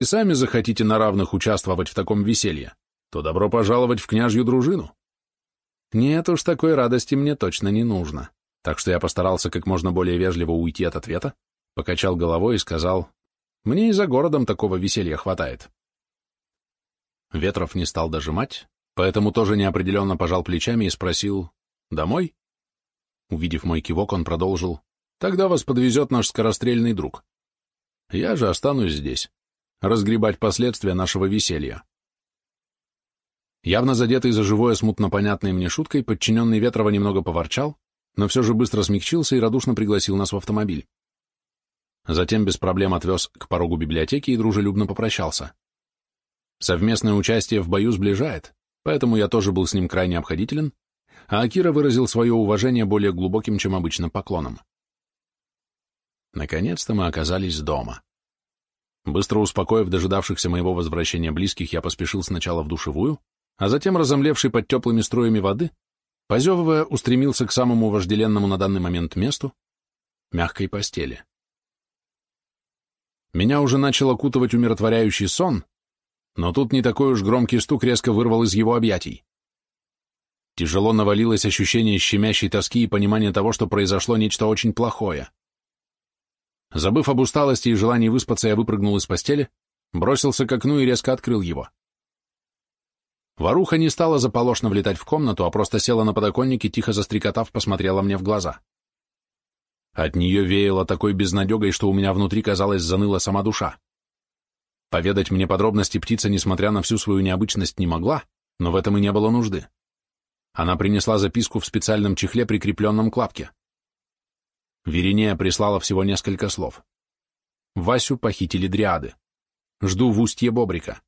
и сами захотите на равных участвовать в таком веселье, то добро пожаловать в княжью дружину. Нет уж, такой радости мне точно не нужно. Так что я постарался как можно более вежливо уйти от ответа, покачал головой и сказал, мне и за городом такого веселья хватает. Ветров не стал дожимать, поэтому тоже неопределенно пожал плечами и спросил, «Домой?» Увидев мой кивок, он продолжил, «Тогда вас подвезет наш скорострельный друг. Я же останусь здесь, разгребать последствия нашего веселья». Явно задетый за живое смутно понятной мне шуткой, подчиненный Ветрова немного поворчал, но все же быстро смягчился и радушно пригласил нас в автомобиль. Затем без проблем отвез к порогу библиотеки и дружелюбно попрощался. Совместное участие в бою сближает, поэтому я тоже был с ним крайне обходителен, а Акира выразил свое уважение более глубоким, чем обычно, поклоном. Наконец-то мы оказались дома. Быстро успокоив дожидавшихся моего возвращения близких, я поспешил сначала в душевую, а затем, разомлевший под теплыми струями воды, позевывая, устремился к самому вожделенному на данный момент месту — мягкой постели. Меня уже начал окутывать умиротворяющий сон, но тут не такой уж громкий стук резко вырвал из его объятий. Тяжело навалилось ощущение щемящей тоски и понимания того, что произошло нечто очень плохое. Забыв об усталости и желании выспаться, я выпрыгнул из постели, бросился к окну и резко открыл его. Воруха не стала заполошно влетать в комнату, а просто села на подоконнике, тихо застрекотав, посмотрела мне в глаза. От нее веяло такой безнадегой, что у меня внутри, казалось, заныла сама душа. Поведать мне подробности птица, несмотря на всю свою необычность, не могла, но в этом и не было нужды. Она принесла записку в специальном чехле, прикрепленном к лапке. Веринея прислала всего несколько слов. Васю похитили дриады. Жду в устье Бобрика.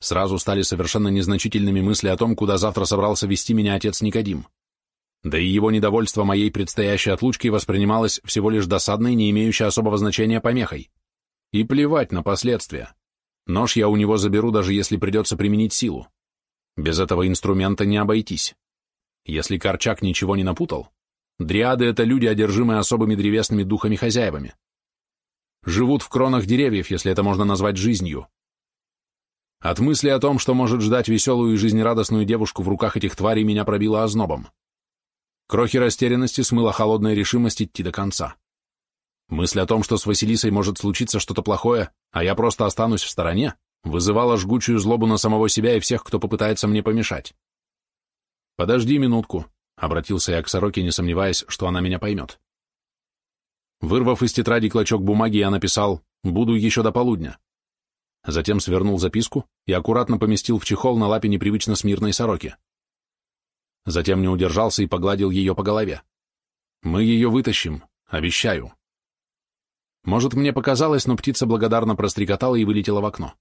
Сразу стали совершенно незначительными мысли о том, куда завтра собрался вести меня отец Никодим. Да и его недовольство моей предстоящей отлучкой воспринималось всего лишь досадной, не имеющей особого значения помехой. И плевать на последствия. Нож я у него заберу, даже если придется применить силу. Без этого инструмента не обойтись. Если Корчак ничего не напутал, дриады — это люди, одержимые особыми древесными духами-хозяевами. Живут в кронах деревьев, если это можно назвать жизнью. От мысли о том, что может ждать веселую и жизнерадостную девушку в руках этих тварей, меня пробило ознобом. Крохи растерянности смыла холодная решимость идти до конца. Мысль о том, что с Василисой может случиться что-то плохое, а я просто останусь в стороне, вызывала жгучую злобу на самого себя и всех, кто попытается мне помешать. «Подожди минутку», — обратился я к сороке, не сомневаясь, что она меня поймет. Вырвав из тетради клочок бумаги, я написал «Буду еще до полудня». Затем свернул записку и аккуратно поместил в чехол на лапе непривычно смирной сороки. Затем не удержался и погладил ее по голове. «Мы ее вытащим, обещаю». Может, мне показалось, но птица благодарно прострекотала и вылетела в окно.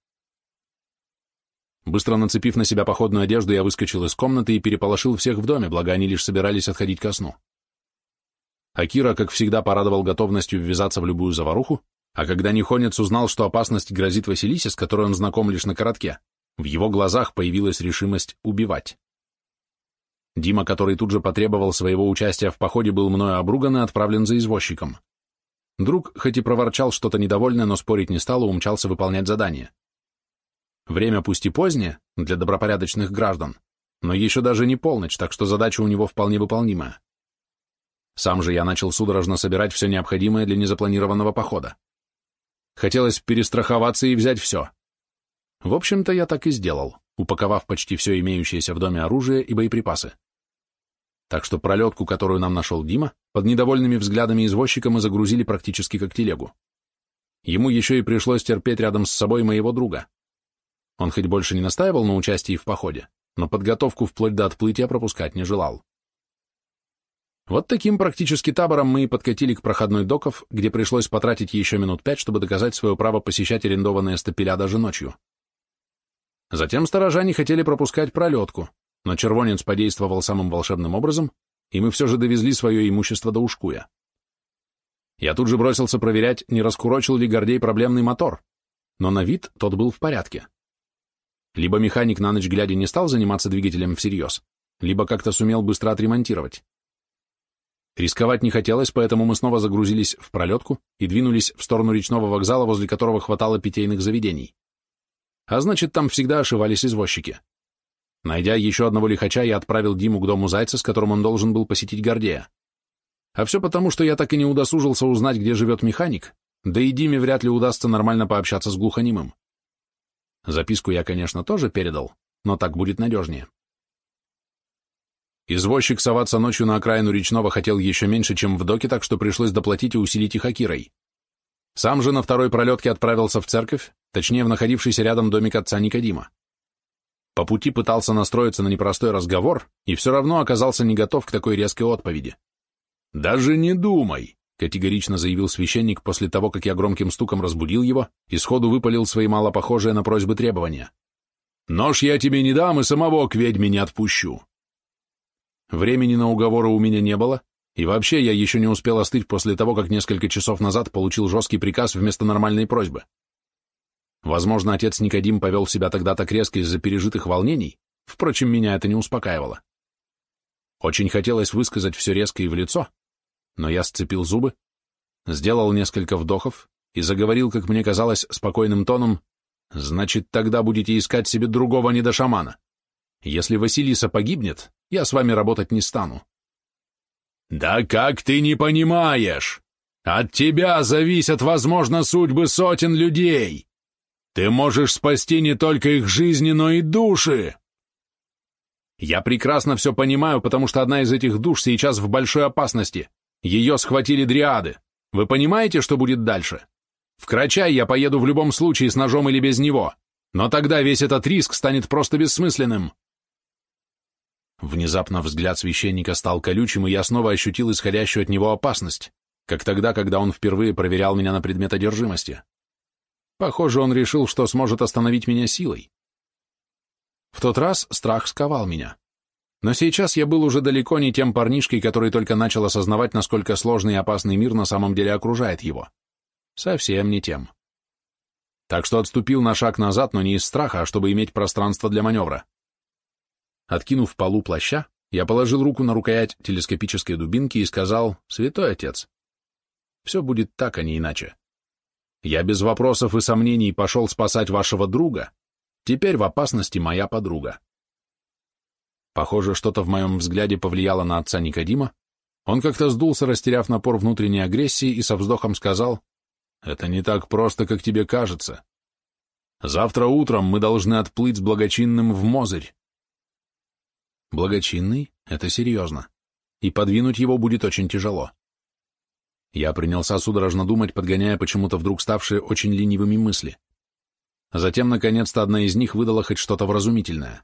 Быстро нацепив на себя походную одежду, я выскочил из комнаты и переполошил всех в доме, благо они лишь собирались отходить ко сну. Акира, как всегда, порадовал готовностью ввязаться в любую заваруху, а когда Нихонец узнал, что опасность грозит Василисе, с которой он знаком лишь на коротке, в его глазах появилась решимость убивать. Дима, который тут же потребовал своего участия в походе, был мною обруган и отправлен за извозчиком. Друг, хоть и проворчал что-то недовольное, но спорить не стал и умчался выполнять задание. Время пусть и позднее, для добропорядочных граждан, но еще даже не полночь, так что задача у него вполне выполнимая. Сам же я начал судорожно собирать все необходимое для незапланированного похода. Хотелось перестраховаться и взять все. В общем-то, я так и сделал, упаковав почти все имеющееся в доме оружие и боеприпасы. Так что пролетку, которую нам нашел Дима, под недовольными взглядами извозчика мы загрузили практически как телегу. Ему еще и пришлось терпеть рядом с собой моего друга. Он хоть больше не настаивал на участии в походе, но подготовку вплоть до отплытия пропускать не желал. Вот таким практически табором мы и подкатили к проходной доков, где пришлось потратить еще минут пять, чтобы доказать свое право посещать арендованные стапеля даже ночью. Затем сторожа не хотели пропускать пролетку, но червонец подействовал самым волшебным образом, и мы все же довезли свое имущество до Ушкуя. Я тут же бросился проверять, не раскурочил ли Гордей проблемный мотор, но на вид тот был в порядке. Либо механик на ночь глядя не стал заниматься двигателем всерьез, либо как-то сумел быстро отремонтировать. Рисковать не хотелось, поэтому мы снова загрузились в пролетку и двинулись в сторону речного вокзала, возле которого хватало питейных заведений. А значит, там всегда ошивались извозчики. Найдя еще одного лихача, я отправил Диму к дому Зайца, с которым он должен был посетить Гордея. А все потому, что я так и не удосужился узнать, где живет механик, да и Диме вряд ли удастся нормально пообщаться с глухонемым. Записку я, конечно, тоже передал, но так будет надежнее. Извозчик соваться ночью на окраину речного хотел еще меньше, чем в доке, так что пришлось доплатить и усилить их Акирой. Сам же на второй пролетке отправился в церковь, точнее, в находившийся рядом домик отца Никодима. По пути пытался настроиться на непростой разговор и все равно оказался не готов к такой резкой отповеди. «Даже не думай!» — категорично заявил священник после того, как я громким стуком разбудил его и сходу выпалил свои мало похожие на просьбы требования. «Нож я тебе не дам и самого к ведьме не отпущу!» Времени на уговоры у меня не было, и вообще я еще не успел остыть после того, как несколько часов назад получил жесткий приказ вместо нормальной просьбы. Возможно, отец Никодим повел себя тогда так резко из-за пережитых волнений, впрочем, меня это не успокаивало. Очень хотелось высказать все резко и в лицо, но я сцепил зубы, сделал несколько вдохов и заговорил, как мне казалось, спокойным тоном, «Значит, тогда будете искать себе другого недошамана. Если Василиса погибнет, я с вами работать не стану». «Да как ты не понимаешь? От тебя зависят, возможно, судьбы сотен людей!» Ты можешь спасти не только их жизни, но и души. Я прекрасно все понимаю, потому что одна из этих душ сейчас в большой опасности. Ее схватили дриады. Вы понимаете, что будет дальше? В Крачай я поеду в любом случае с ножом или без него, но тогда весь этот риск станет просто бессмысленным. Внезапно взгляд священника стал колючим, и я снова ощутил исходящую от него опасность, как тогда, когда он впервые проверял меня на предмет одержимости. Похоже, он решил, что сможет остановить меня силой. В тот раз страх сковал меня. Но сейчас я был уже далеко не тем парнишкой, который только начал осознавать, насколько сложный и опасный мир на самом деле окружает его. Совсем не тем. Так что отступил на шаг назад, но не из страха, а чтобы иметь пространство для маневра. Откинув полу плаща, я положил руку на рукоять телескопической дубинки и сказал «Святой отец». Все будет так, а не иначе. Я без вопросов и сомнений пошел спасать вашего друга. Теперь в опасности моя подруга. Похоже, что-то в моем взгляде повлияло на отца Никодима. Он как-то сдулся, растеряв напор внутренней агрессии, и со вздохом сказал, «Это не так просто, как тебе кажется. Завтра утром мы должны отплыть с благочинным в Мозырь». Благочинный — это серьезно, и подвинуть его будет очень тяжело. Я принялся судорожно думать, подгоняя почему-то вдруг ставшие очень ленивыми мысли. Затем, наконец-то, одна из них выдала хоть что-то вразумительное.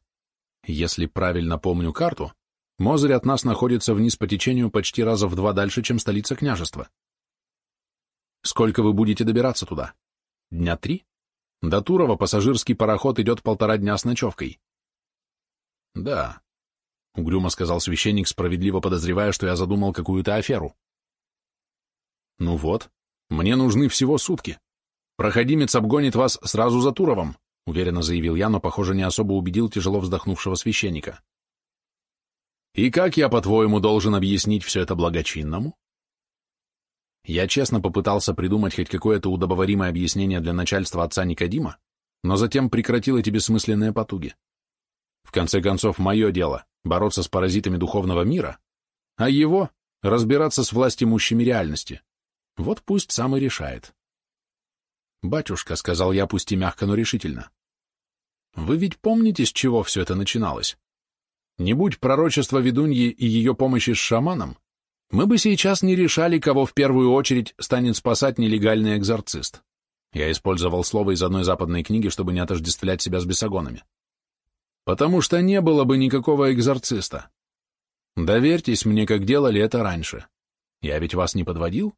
Если правильно помню карту, Мозырь от нас находится вниз по течению почти раза в два дальше, чем столица княжества. Сколько вы будете добираться туда? Дня три? До Турова пассажирский пароход идет полтора дня с ночевкой. Да, — угрюмо сказал священник, справедливо подозревая, что я задумал какую-то аферу. Ну вот, мне нужны всего сутки. Проходимец обгонит вас сразу за Туровом, уверенно заявил я, но, похоже, не особо убедил тяжело вздохнувшего священника. И как я, по-твоему, должен объяснить все это благочинному? Я честно попытался придумать хоть какое-то удобоваримое объяснение для начальства отца Никодима, но затем прекратил эти бессмысленные потуги. В конце концов, мое дело — бороться с паразитами духовного мира, а его — разбираться с властимущими реальности. Вот пусть сам и решает. «Батюшка», — сказал я, пусть и мягко, но решительно, — «вы ведь помните, с чего все это начиналось? Не будь пророчества ведуньи и ее помощи с шаманом, мы бы сейчас не решали, кого в первую очередь станет спасать нелегальный экзорцист. Я использовал слово из одной западной книги, чтобы не отождествлять себя с бесогонами. Потому что не было бы никакого экзорциста. Доверьтесь мне, как делали это раньше. Я ведь вас не подводил?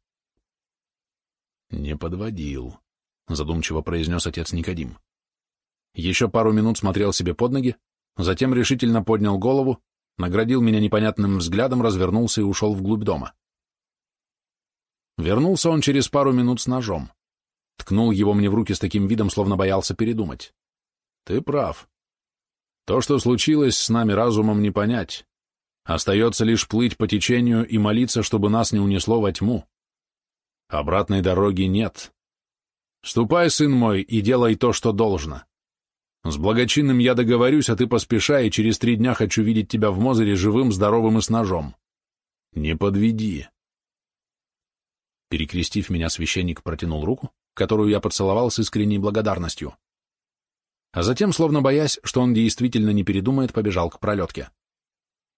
«Не подводил», — задумчиво произнес отец Никодим. Еще пару минут смотрел себе под ноги, затем решительно поднял голову, наградил меня непонятным взглядом, развернулся и ушел вглубь дома. Вернулся он через пару минут с ножом. Ткнул его мне в руки с таким видом, словно боялся передумать. «Ты прав. То, что случилось, с нами разумом не понять. Остается лишь плыть по течению и молиться, чтобы нас не унесло во тьму. Обратной дороги нет. Ступай, сын мой, и делай то, что должно. С благочинным я договорюсь, а ты поспешай, и через три дня хочу видеть тебя в Мозере живым, здоровым и с ножом. Не подведи. Перекрестив меня, священник протянул руку, которую я поцеловал с искренней благодарностью. А затем, словно боясь, что он действительно не передумает, побежал к пролетке.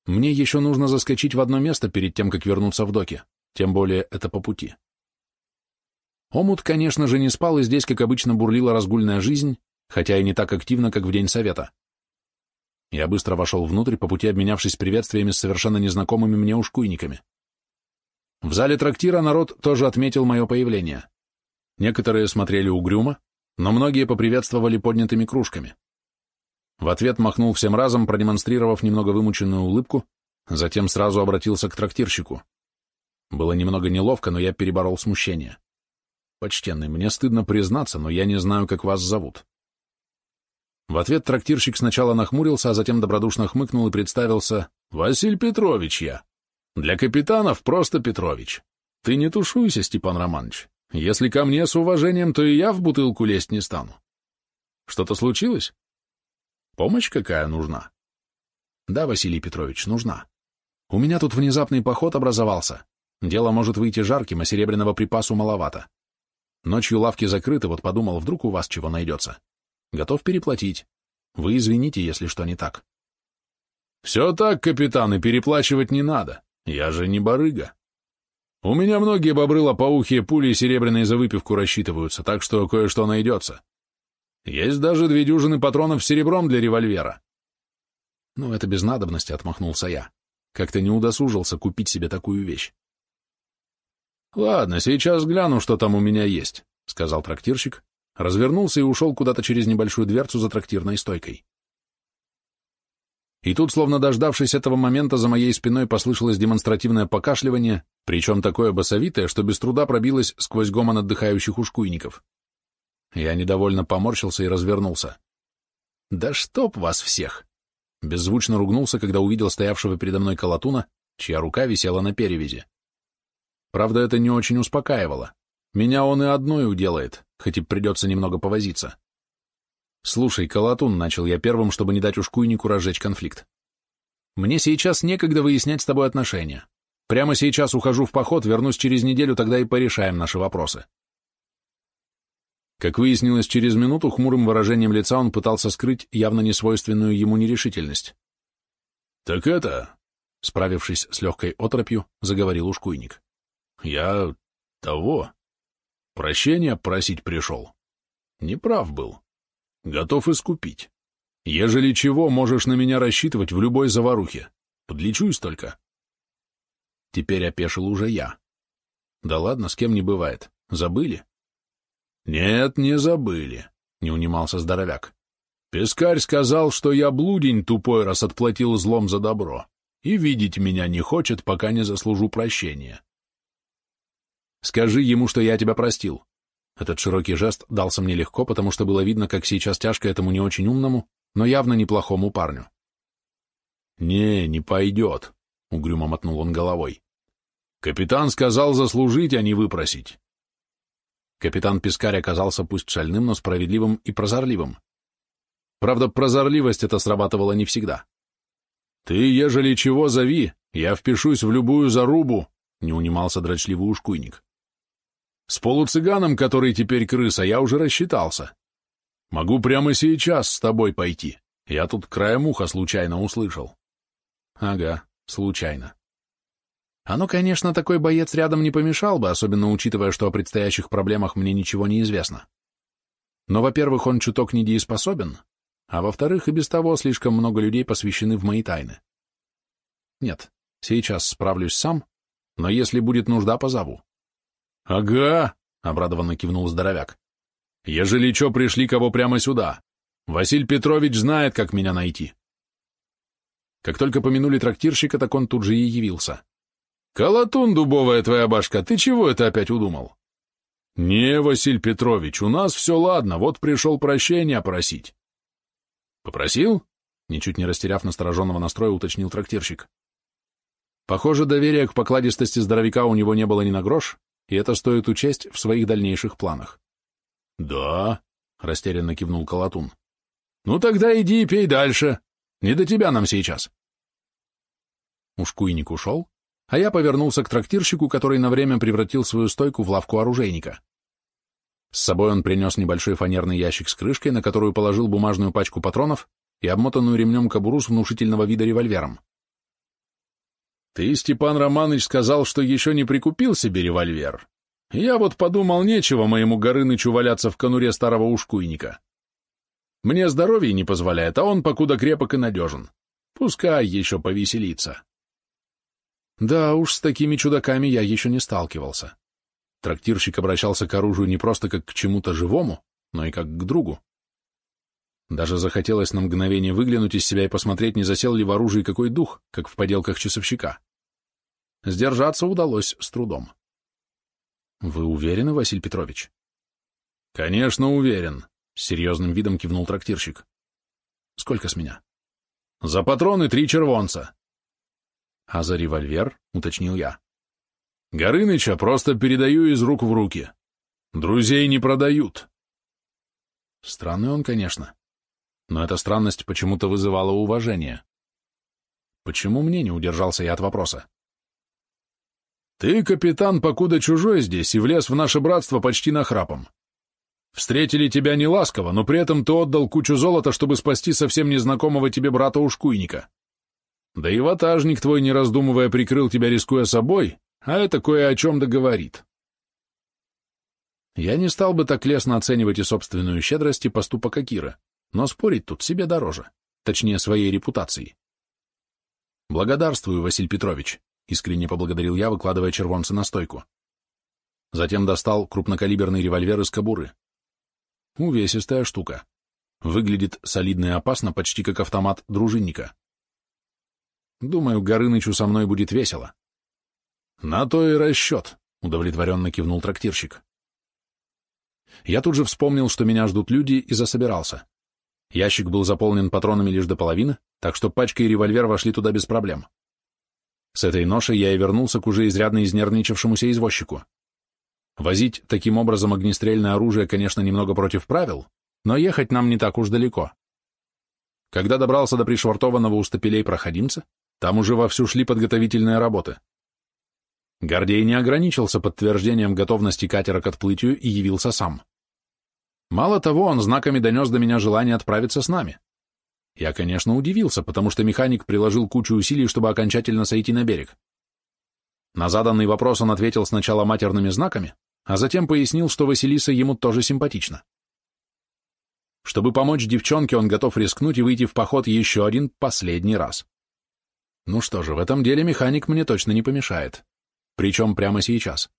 Мне еще нужно заскочить в одно место перед тем, как вернуться в доки, тем более это по пути. Омут, конечно же, не спал, и здесь, как обычно, бурлила разгульная жизнь, хотя и не так активно, как в день совета. Я быстро вошел внутрь, по пути обменявшись приветствиями с совершенно незнакомыми мне ушкуйниками. В зале трактира народ тоже отметил мое появление. Некоторые смотрели угрюмо, но многие поприветствовали поднятыми кружками. В ответ махнул всем разом, продемонстрировав немного вымученную улыбку, затем сразу обратился к трактирщику. Было немного неловко, но я переборол смущение. «Почтенный, мне стыдно признаться, но я не знаю, как вас зовут». В ответ трактирщик сначала нахмурился, а затем добродушно хмыкнул и представился «Василь Петрович я». Для капитанов просто Петрович. Ты не тушуйся, Степан Романович. Если ко мне с уважением, то и я в бутылку лезть не стану. Что-то случилось? Помощь какая нужна? Да, Василий Петрович, нужна. У меня тут внезапный поход образовался. Дело может выйти жарким, а серебряного припасу маловато. Ночью лавки закрыты, вот подумал, вдруг у вас чего найдется. Готов переплатить. Вы извините, если что не так. Все так, капитан, и переплачивать не надо. Я же не барыга. У меня многие бобры лопоухие пули серебряные за выпивку рассчитываются, так что кое-что найдется. Есть даже две дюжины патронов серебром для револьвера. Ну, это без надобности, отмахнулся я. Как-то не удосужился купить себе такую вещь. Ладно, сейчас гляну, что там у меня есть, сказал трактирщик, развернулся и ушел куда-то через небольшую дверцу за трактирной стойкой. И тут, словно дождавшись этого момента, за моей спиной послышалось демонстративное покашливание, причем такое басовитое, что без труда пробилось сквозь гомон отдыхающих ушкуйников. Я недовольно поморщился и развернулся. «Да чтоб вас всех!» Беззвучно ругнулся, когда увидел стоявшего передо мной колотуна, чья рука висела на перевязи. Правда, это не очень успокаивало. Меня он и одной уделает, хоть и придется немного повозиться. «Слушай, Колотун», — начал я первым, чтобы не дать ушкуйнику разжечь конфликт. «Мне сейчас некогда выяснять с тобой отношения. Прямо сейчас ухожу в поход, вернусь через неделю, тогда и порешаем наши вопросы». Как выяснилось через минуту, хмурым выражением лица он пытался скрыть явно несвойственную ему нерешительность. «Так это...» — справившись с легкой отропью, заговорил ушкуйник. «Я... того... прощения просить пришел. Неправ был. Готов искупить. Ежели чего, можешь на меня рассчитывать в любой заварухе. Подлечусь только. Теперь опешил уже я. Да ладно, с кем не бывает. Забыли? Нет, не забыли, не унимался здоровяк. Пескарь сказал, что я блудень тупой, раз отплатил злом за добро, и видеть меня не хочет, пока не заслужу прощения. Скажи ему, что я тебя простил. Этот широкий жест дался мне легко, потому что было видно, как сейчас тяжко этому не очень умному, но явно неплохому парню. «Не, не пойдет», — угрюмо мотнул он головой. «Капитан сказал заслужить, а не выпросить». Капитан Пискарь оказался пусть шальным, но справедливым и прозорливым. Правда, прозорливость это срабатывала не всегда. «Ты, ежели чего, зови, я впишусь в любую зарубу», — не унимался дрочливый ушкуйник. С полуцыганом, который теперь крыса, я уже рассчитался. Могу прямо сейчас с тобой пойти. Я тут краем уха случайно услышал. Ага, случайно. Ну, конечно, такой боец рядом не помешал бы, особенно учитывая, что о предстоящих проблемах мне ничего не известно. Но, во-первых, он чуток недееспособен, а во-вторых, и без того слишком много людей посвящены в мои тайны. Нет, сейчас справлюсь сам, но если будет нужда, позову. «Ага», — обрадованно кивнул здоровяк. «Ежели чё, пришли кого прямо сюда. Василь Петрович знает, как меня найти». Как только помянули трактирщика, так он тут же и явился. «Колотун, дубовая твоя башка, ты чего это опять удумал?» «Не, Василь Петрович, у нас все ладно, вот пришел прощения просить». «Попросил?» — ничуть не растеряв настороженного настроя, уточнил трактирщик. Похоже, доверия к покладистости здоровяка у него не было ни на грош, и это стоит учесть в своих дальнейших планах. «Да», — растерянно кивнул Колотун. «Ну тогда иди и пей дальше. Не до тебя нам сейчас». Ушкуйник ушел, а я повернулся к трактирщику, который на время превратил свою стойку в лавку оружейника. С собой он принес небольшой фанерный ящик с крышкой, на которую положил бумажную пачку патронов и обмотанную ремнем кобуру с внушительного вида револьвером. «Ты, Степан Романович, сказал, что еще не прикупил себе револьвер. Я вот подумал, нечего моему Горынычу валяться в конуре старого ушкуйника. Мне здоровье не позволяет, а он покуда крепок и надежен. Пускай еще повеселится». Да уж, с такими чудаками я еще не сталкивался. Трактирщик обращался к оружию не просто как к чему-то живому, но и как к другу. Даже захотелось на мгновение выглянуть из себя и посмотреть, не засел ли в оружии какой дух, как в поделках часовщика. Сдержаться удалось с трудом. «Вы уверены, Василий Петрович?» «Конечно, уверен», — с серьезным видом кивнул трактирщик. «Сколько с меня?» «За патроны три червонца». «А за револьвер?» — уточнил я. «Горыныча просто передаю из рук в руки. Друзей не продают». Странный он, конечно. Но эта странность почему-то вызывала уважение. Почему мне не удержался я от вопроса? «Ты, капитан, покуда чужой здесь и влез в наше братство почти нахрапом. Встретили тебя не ласково, но при этом ты отдал кучу золота, чтобы спасти совсем незнакомого тебе брата-ушкуйника. Да и ватажник твой, не раздумывая, прикрыл тебя, рискуя собой, а это кое о чем договорит. Я не стал бы так лестно оценивать и собственную щедрость, и поступок Акира, но спорить тут себе дороже, точнее, своей репутацией. «Благодарствую, Василий Петрович», — искренне поблагодарил я, выкладывая червонцы на стойку. Затем достал крупнокалиберный револьвер из кобуры. Увесистая штука. Выглядит солидно и опасно, почти как автомат дружинника. Думаю, Горынычу со мной будет весело. На то и расчет, удовлетворенно кивнул трактирщик. Я тут же вспомнил, что меня ждут люди, и засобирался. Ящик был заполнен патронами лишь до половины, так что пачка и револьвер вошли туда без проблем. С этой ношей я и вернулся к уже изрядно изнервничавшемуся извозчику. Возить таким образом огнестрельное оружие, конечно, немного против правил, но ехать нам не так уж далеко. Когда добрался до пришвартованного у стапелей проходимца, там уже вовсю шли подготовительные работы. Гордей не ограничился подтверждением готовности катера к отплытию и явился сам. Мало того, он знаками донес до меня желание отправиться с нами. Я, конечно, удивился, потому что механик приложил кучу усилий, чтобы окончательно сойти на берег. На заданный вопрос он ответил сначала матерными знаками, а затем пояснил, что Василиса ему тоже симпатична. Чтобы помочь девчонке, он готов рискнуть и выйти в поход еще один последний раз. Ну что же, в этом деле механик мне точно не помешает. Причем прямо сейчас.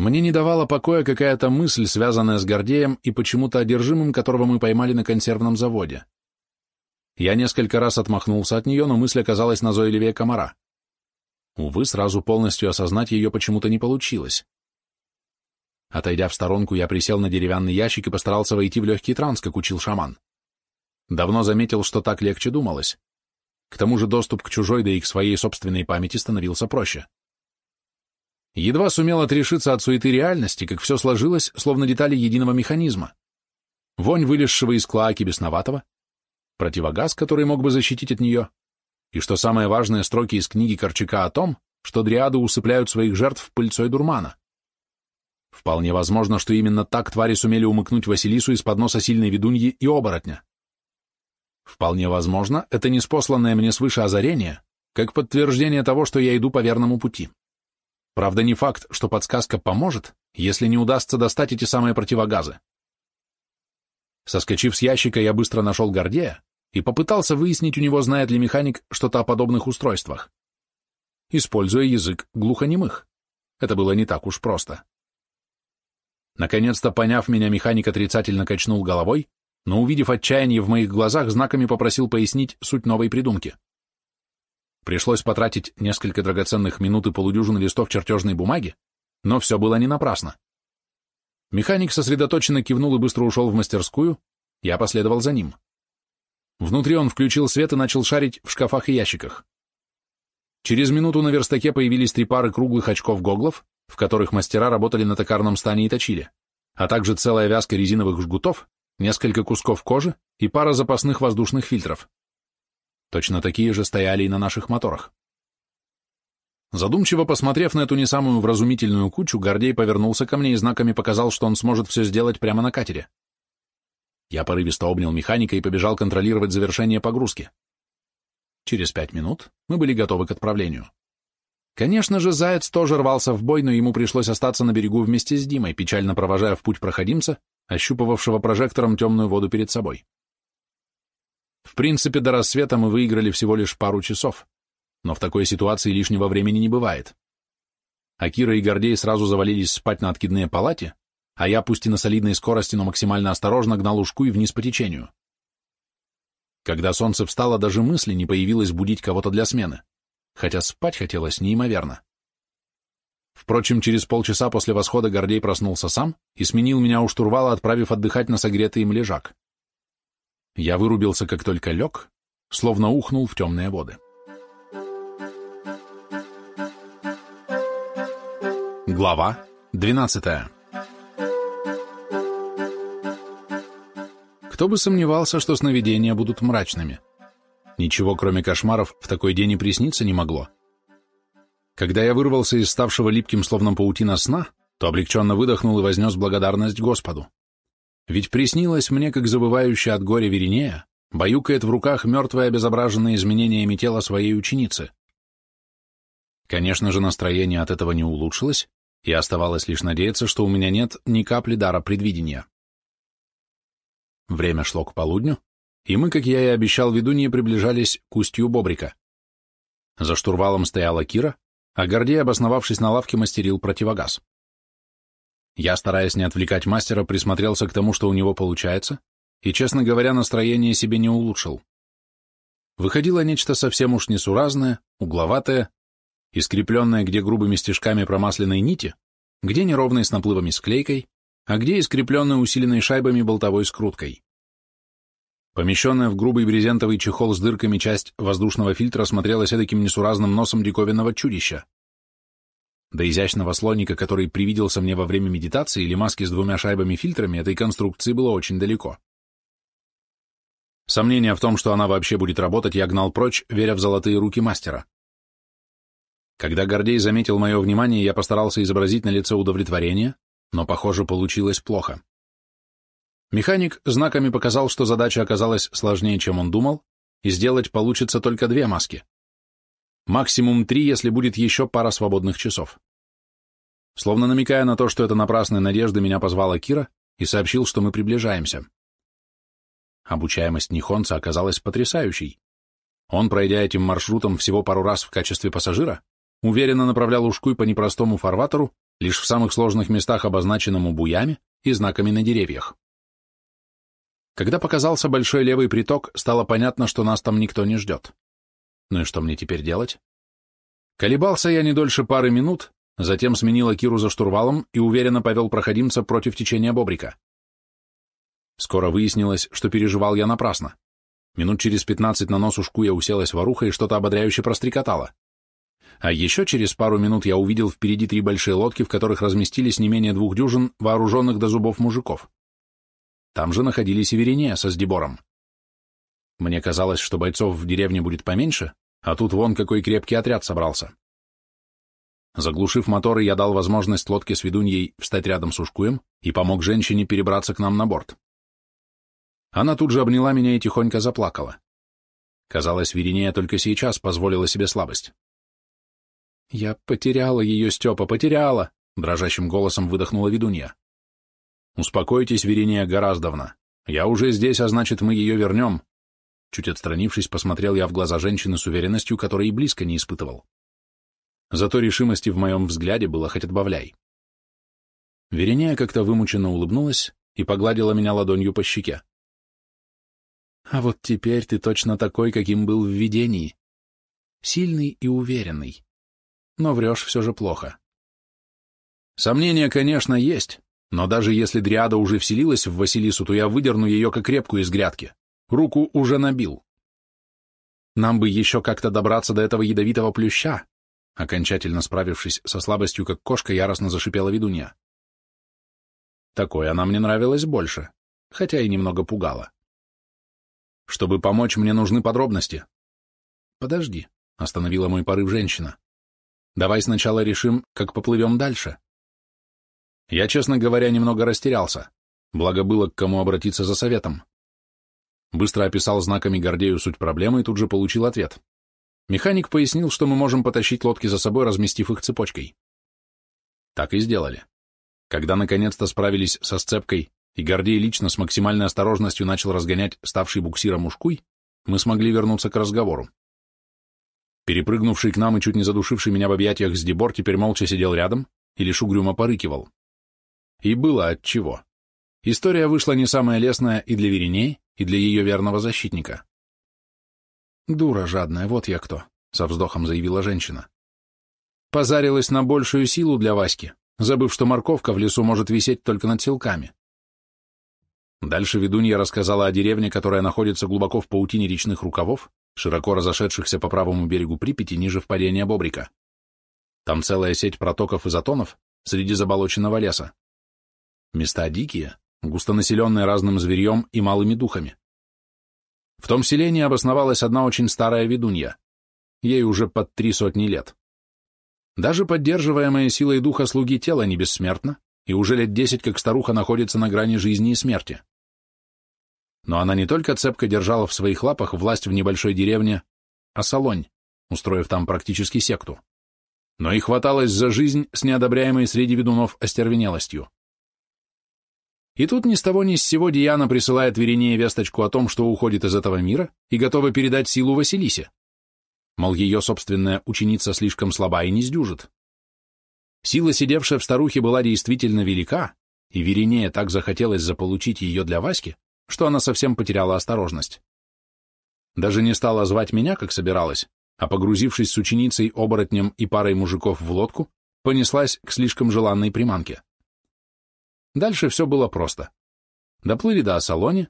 Мне не давала покоя какая-то мысль, связанная с Гордеем и почему-то одержимым, которого мы поймали на консервном заводе. Я несколько раз отмахнулся от нее, но мысль оказалась назойливее комара. Увы, сразу полностью осознать ее почему-то не получилось. Отойдя в сторонку, я присел на деревянный ящик и постарался войти в легкий транс, как учил шаман. Давно заметил, что так легче думалось. К тому же доступ к чужой, да и к своей собственной памяти становился проще. Едва сумел отрешиться от суеты реальности, как все сложилось, словно детали единого механизма. Вонь вылезшего из клоаки бесноватого, противогаз, который мог бы защитить от нее, и, что самое важное, строки из книги Корчака о том, что дриады усыпляют своих жертв пыльцой дурмана. Вполне возможно, что именно так твари сумели умыкнуть Василису из-под носа сильной ведуньи и оборотня. Вполне возможно, это неспосланное мне свыше озарение, как подтверждение того, что я иду по верному пути. Правда, не факт, что подсказка поможет, если не удастся достать эти самые противогазы. Соскочив с ящика, я быстро нашел Гордея и попытался выяснить у него, знает ли механик что-то о подобных устройствах. Используя язык глухонемых. Это было не так уж просто. Наконец-то, поняв меня, механик отрицательно качнул головой но, увидев отчаяние в моих глазах, знаками попросил пояснить суть новой придумки. Пришлось потратить несколько драгоценных минут и полудюжины листов чертежной бумаги, но все было не напрасно. Механик сосредоточенно кивнул и быстро ушел в мастерскую, я последовал за ним. Внутри он включил свет и начал шарить в шкафах и ящиках. Через минуту на верстаке появились три пары круглых очков-гоглов, в которых мастера работали на токарном стане и точили, а также целая вязка резиновых жгутов, несколько кусков кожи и пара запасных воздушных фильтров. Точно такие же стояли и на наших моторах. Задумчиво посмотрев на эту не самую вразумительную кучу, Гордей повернулся ко мне и знаками показал, что он сможет все сделать прямо на катере. Я порывисто обнял механика и побежал контролировать завершение погрузки. Через пять минут мы были готовы к отправлению. Конечно же, Заяц тоже рвался в бой, но ему пришлось остаться на берегу вместе с Димой, печально провожая в путь проходимца, ощупывавшего прожектором темную воду перед собой. В принципе, до рассвета мы выиграли всего лишь пару часов, но в такой ситуации лишнего времени не бывает. Акира и Гордей сразу завалились спать на откидные палате, а я, пусть и на солидной скорости, но максимально осторожно гнал ушку и вниз по течению. Когда солнце встало, даже мысли не появилось будить кого-то для смены, хотя спать хотелось неимоверно. Впрочем, через полчаса после восхода Гордей проснулся сам и сменил меня у штурвала, отправив отдыхать на согретый им лежак. Я вырубился, как только лег, словно ухнул в темные воды. Глава 12 Кто бы сомневался, что сновидения будут мрачными. Ничего, кроме кошмаров, в такой день и присниться не могло. Когда я вырвался из ставшего липким, словно паутина сна, то облегченно выдохнул и вознес благодарность Господу. Ведь приснилось мне, как забывающая от горя Веринея, баюкает в руках мертвое обезображенное изменениями тела своей ученицы. Конечно же, настроение от этого не улучшилось, и оставалось лишь надеяться, что у меня нет ни капли дара предвидения. Время шло к полудню, и мы, как я и обещал ведунье, приближались к устью Бобрика. За штурвалом стояла Кира, а Гордей, обосновавшись на лавке, мастерил противогаз. Я, стараясь не отвлекать мастера, присмотрелся к тому, что у него получается, и, честно говоря, настроение себе не улучшил. Выходило нечто совсем уж несуразное, угловатое, и скрепленное где грубыми стежками промасленной нити, где неровной с наплывами склейкой, а где и скрепленное усиленной шайбами болтовой скруткой. Помещенная в грубый брезентовый чехол с дырками часть воздушного фильтра смотрелась таким несуразным носом диковинного чудища. До изящного слоника, который привиделся мне во время медитации или маски с двумя шайбами-фильтрами, этой конструкции было очень далеко. Сомнения в том, что она вообще будет работать, я гнал прочь, веря в золотые руки мастера. Когда Гордей заметил мое внимание, я постарался изобразить на лице удовлетворение, но, похоже, получилось плохо. Механик знаками показал, что задача оказалась сложнее, чем он думал, и сделать получится только две маски. Максимум три, если будет еще пара свободных часов. Словно намекая на то, что это напрасная надежда, меня позвала Кира и сообщил, что мы приближаемся. Обучаемость Нихонца оказалась потрясающей. Он, пройдя этим маршрутом всего пару раз в качестве пассажира, уверенно направлял ушкуй по непростому фарватеру, лишь в самых сложных местах, обозначенному буями и знаками на деревьях. Когда показался большой левый приток, стало понятно, что нас там никто не ждет. Ну и что мне теперь делать? Колебался я не дольше пары минут, затем сменил Акиру за штурвалом и уверенно повел проходимца против течения Бобрика. Скоро выяснилось, что переживал я напрасно. Минут через пятнадцать на нос ушкуя уселась воруха и что-то ободряюще прострекотало. А еще через пару минут я увидел впереди три большие лодки, в которых разместились не менее двух дюжин вооруженных до зубов мужиков. Там же находились и Веринея со Сдебором. Мне казалось, что бойцов в деревне будет поменьше, а тут вон какой крепкий отряд собрался. Заглушив моторы, я дал возможность лодке с ведуньей встать рядом с ушкуем и помог женщине перебраться к нам на борт. Она тут же обняла меня и тихонько заплакала. Казалось, Веринея только сейчас позволила себе слабость. «Я потеряла ее, Степа, потеряла!» — дрожащим голосом выдохнула ведунья. «Успокойтесь, Верения Гораздовна. Я уже здесь, а значит, мы ее вернем». Чуть отстранившись, посмотрел я в глаза женщины с уверенностью, которой и близко не испытывал. Зато решимости в моем взгляде было хоть отбавляй. Верения как-то вымученно улыбнулась и погладила меня ладонью по щеке. «А вот теперь ты точно такой, каким был в видении. Сильный и уверенный но врешь все же плохо. Сомнения, конечно, есть, но даже если Дриада уже вселилась в Василису, то я выдерну ее как репку из грядки. Руку уже набил. Нам бы еще как-то добраться до этого ядовитого плюща. Окончательно справившись со слабостью, как кошка, яростно зашипела ведунья. Такое она мне нравилась больше, хотя и немного пугала. Чтобы помочь, мне нужны подробности. Подожди, остановила мой порыв женщина. Давай сначала решим, как поплывем дальше. Я, честно говоря, немного растерялся, благо было к кому обратиться за советом. Быстро описал знаками Гордею суть проблемы и тут же получил ответ. Механик пояснил, что мы можем потащить лодки за собой, разместив их цепочкой. Так и сделали. Когда наконец-то справились со сцепкой, и Гордей лично с максимальной осторожностью начал разгонять ставший буксиром ушкуй, мы смогли вернуться к разговору. Перепрыгнувший к нам и чуть не задушивший меня в объятиях Сдебор теперь молча сидел рядом и лишь угрюмо порыкивал. И было отчего. История вышла не самая лестная и для Вереней, и для ее верного защитника. «Дура жадная, вот я кто», — со вздохом заявила женщина. Позарилась на большую силу для Васьки, забыв, что морковка в лесу может висеть только над селками. Дальше ведунья рассказала о деревне, которая находится глубоко в паутине речных рукавов, широко разошедшихся по правому берегу Припяти ниже впадения Бобрика. Там целая сеть протоков и затонов среди заболоченного леса. Места дикие, густонаселенные разным зверьем и малыми духами. В том селении обосновалась одна очень старая ведунья. Ей уже под три сотни лет. Даже поддерживаемая силой духа слуги тела не бессмертна, и уже лет десять как старуха находится на грани жизни и смерти. Но она не только цепко держала в своих лапах власть в небольшой деревне Асалонь, устроив там практически секту, но и хваталась за жизнь с неодобряемой среди ведунов остервенелостью. И тут ни с того ни с сего Диана присылает Веренее весточку о том, что уходит из этого мира и готова передать силу Василисе. Мол, ее собственная ученица слишком слаба и не сдюжит. Сила, сидевшая в старухе, была действительно велика, и Веренея так захотелось заполучить ее для Васьки, что она совсем потеряла осторожность. Даже не стала звать меня, как собиралась, а погрузившись с ученицей, оборотнем и парой мужиков в лодку, понеслась к слишком желанной приманке. Дальше все было просто. Доплыли до Асалони,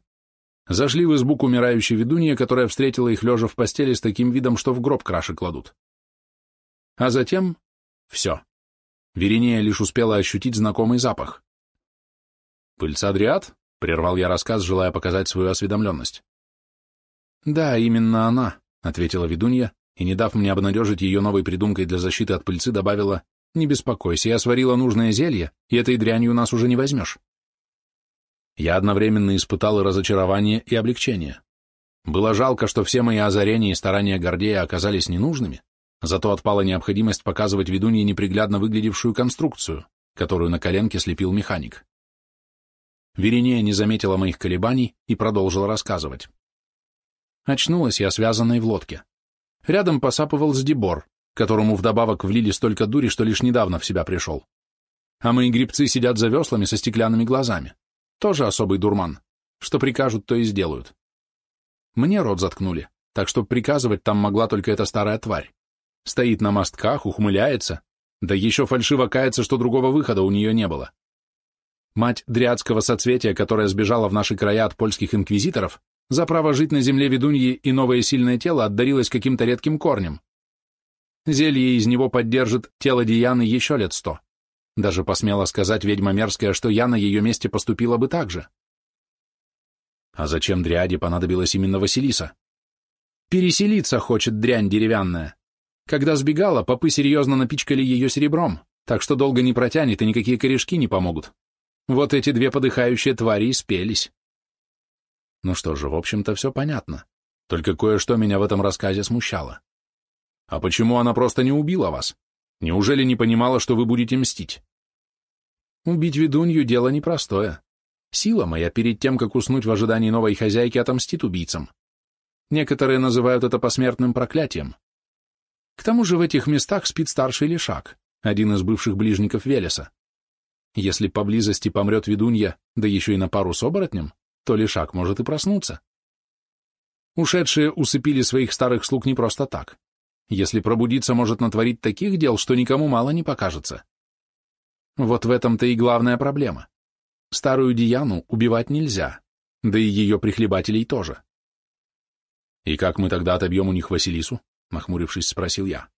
зашли в избу умирающей ведунье, которая встретила их лежа в постели с таким видом, что в гроб краши кладут. А затем все. Веринея лишь успела ощутить знакомый запах. «Пыльца дриад?» — прервал я рассказ, желая показать свою осведомленность. «Да, именно она», — ответила ведунья, и, не дав мне обнадежить ее новой придумкой для защиты от пыльцы, добавила, «Не беспокойся, я сварила нужное зелье, и этой дрянью нас уже не возьмешь». Я одновременно испытал и разочарование, и облегчение. Было жалко, что все мои озарения и старания Гордея оказались ненужными, зато отпала необходимость показывать ведунье неприглядно выглядевшую конструкцию, которую на коленке слепил механик. Веринея не заметила моих колебаний и продолжила рассказывать. Очнулась я, связанной в лодке. Рядом посапывал Сдебор, которому вдобавок влили столько дури, что лишь недавно в себя пришел. А мои грибцы сидят за веслами со стеклянными глазами. Тоже особый дурман. Что прикажут, то и сделают. Мне рот заткнули, так что приказывать там могла только эта старая тварь. Стоит на мостках, ухмыляется, да еще фальшиво кается, что другого выхода у нее не было. Мать дриадского соцветия, которая сбежала в наши края от польских инквизиторов, за право жить на земле ведуньи и новое сильное тело отдарилась каким-то редким корнем. Зелье из него поддержит тело Дианы еще лет сто. Даже посмела сказать ведьма мерзкая, что я на ее месте поступила бы так же. А зачем Дриаде понадобилась именно Василиса? Переселиться хочет дрянь деревянная. Когда сбегала, попы серьезно напичкали ее серебром, так что долго не протянет и никакие корешки не помогут. Вот эти две подыхающие твари и спелись. Ну что же, в общем-то, все понятно. Только кое-что меня в этом рассказе смущало. А почему она просто не убила вас? Неужели не понимала, что вы будете мстить? Убить ведунью — дело непростое. Сила моя перед тем, как уснуть в ожидании новой хозяйки, отомстит убийцам. Некоторые называют это посмертным проклятием. К тому же в этих местах спит старший лишак, один из бывших ближников Велеса. Если поблизости помрет ведунья, да еще и на пару с оборотнем, то лишак может и проснуться. Ушедшие усыпили своих старых слуг не просто так. Если пробудиться, может натворить таких дел, что никому мало не покажется. Вот в этом-то и главная проблема. Старую Диану убивать нельзя, да и ее прихлебателей тоже. И как мы тогда отобьем у них Василису? Нахмурившись, спросил я.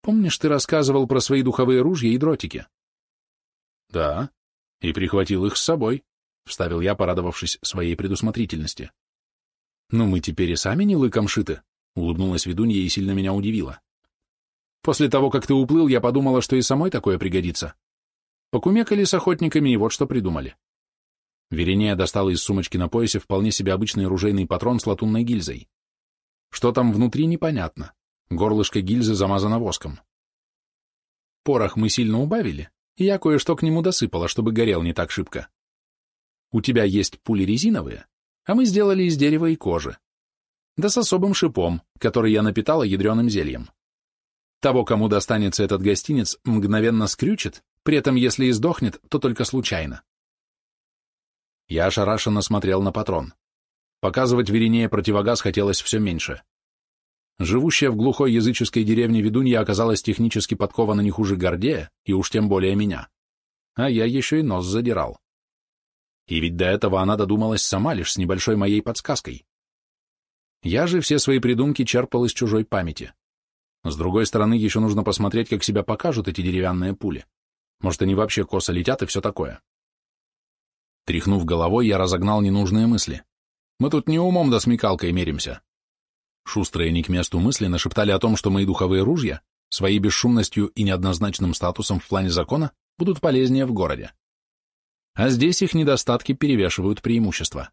Помнишь, ты рассказывал про свои духовые ружья и дротики? Да, и прихватил их с собой, вставил я, порадовавшись своей предусмотрительности. Ну, мы теперь и сами не лыком шиты, улыбнулась ведунья и сильно меня удивила. После того, как ты уплыл, я подумала, что и самой такое пригодится. Покумекали с охотниками, и вот что придумали. Веринея достала из сумочки на поясе вполне себе обычный ружейный патрон с латунной гильзой. Что там внутри, непонятно. Горлышко гильзы замазано воском. Порох мы сильно убавили, и я кое-что к нему досыпала, чтобы горел не так шибко. У тебя есть пули резиновые, а мы сделали из дерева и кожи. Да с особым шипом, который я напитала ядреным зельем. Того, кому достанется этот гостинец, мгновенно скрючит, при этом если и сдохнет, то только случайно. Я ошарашенно смотрел на патрон. Показывать Веринее противогаз хотелось все меньше. Живущая в глухой языческой деревне ведунья оказалась технически подкована не хуже Гордея, и уж тем более меня. А я еще и нос задирал. И ведь до этого она додумалась сама лишь с небольшой моей подсказкой. Я же все свои придумки черпал из чужой памяти. С другой стороны, еще нужно посмотреть, как себя покажут эти деревянные пули. Может, они вообще косо летят и все такое. Тряхнув головой, я разогнал ненужные мысли. Мы тут не умом да смекалкой меримся. Шустрые не к месту мысли нашептали о том, что мои духовые ружья, своей бесшумностью и неоднозначным статусом в плане закона, будут полезнее в городе. А здесь их недостатки перевешивают преимущества.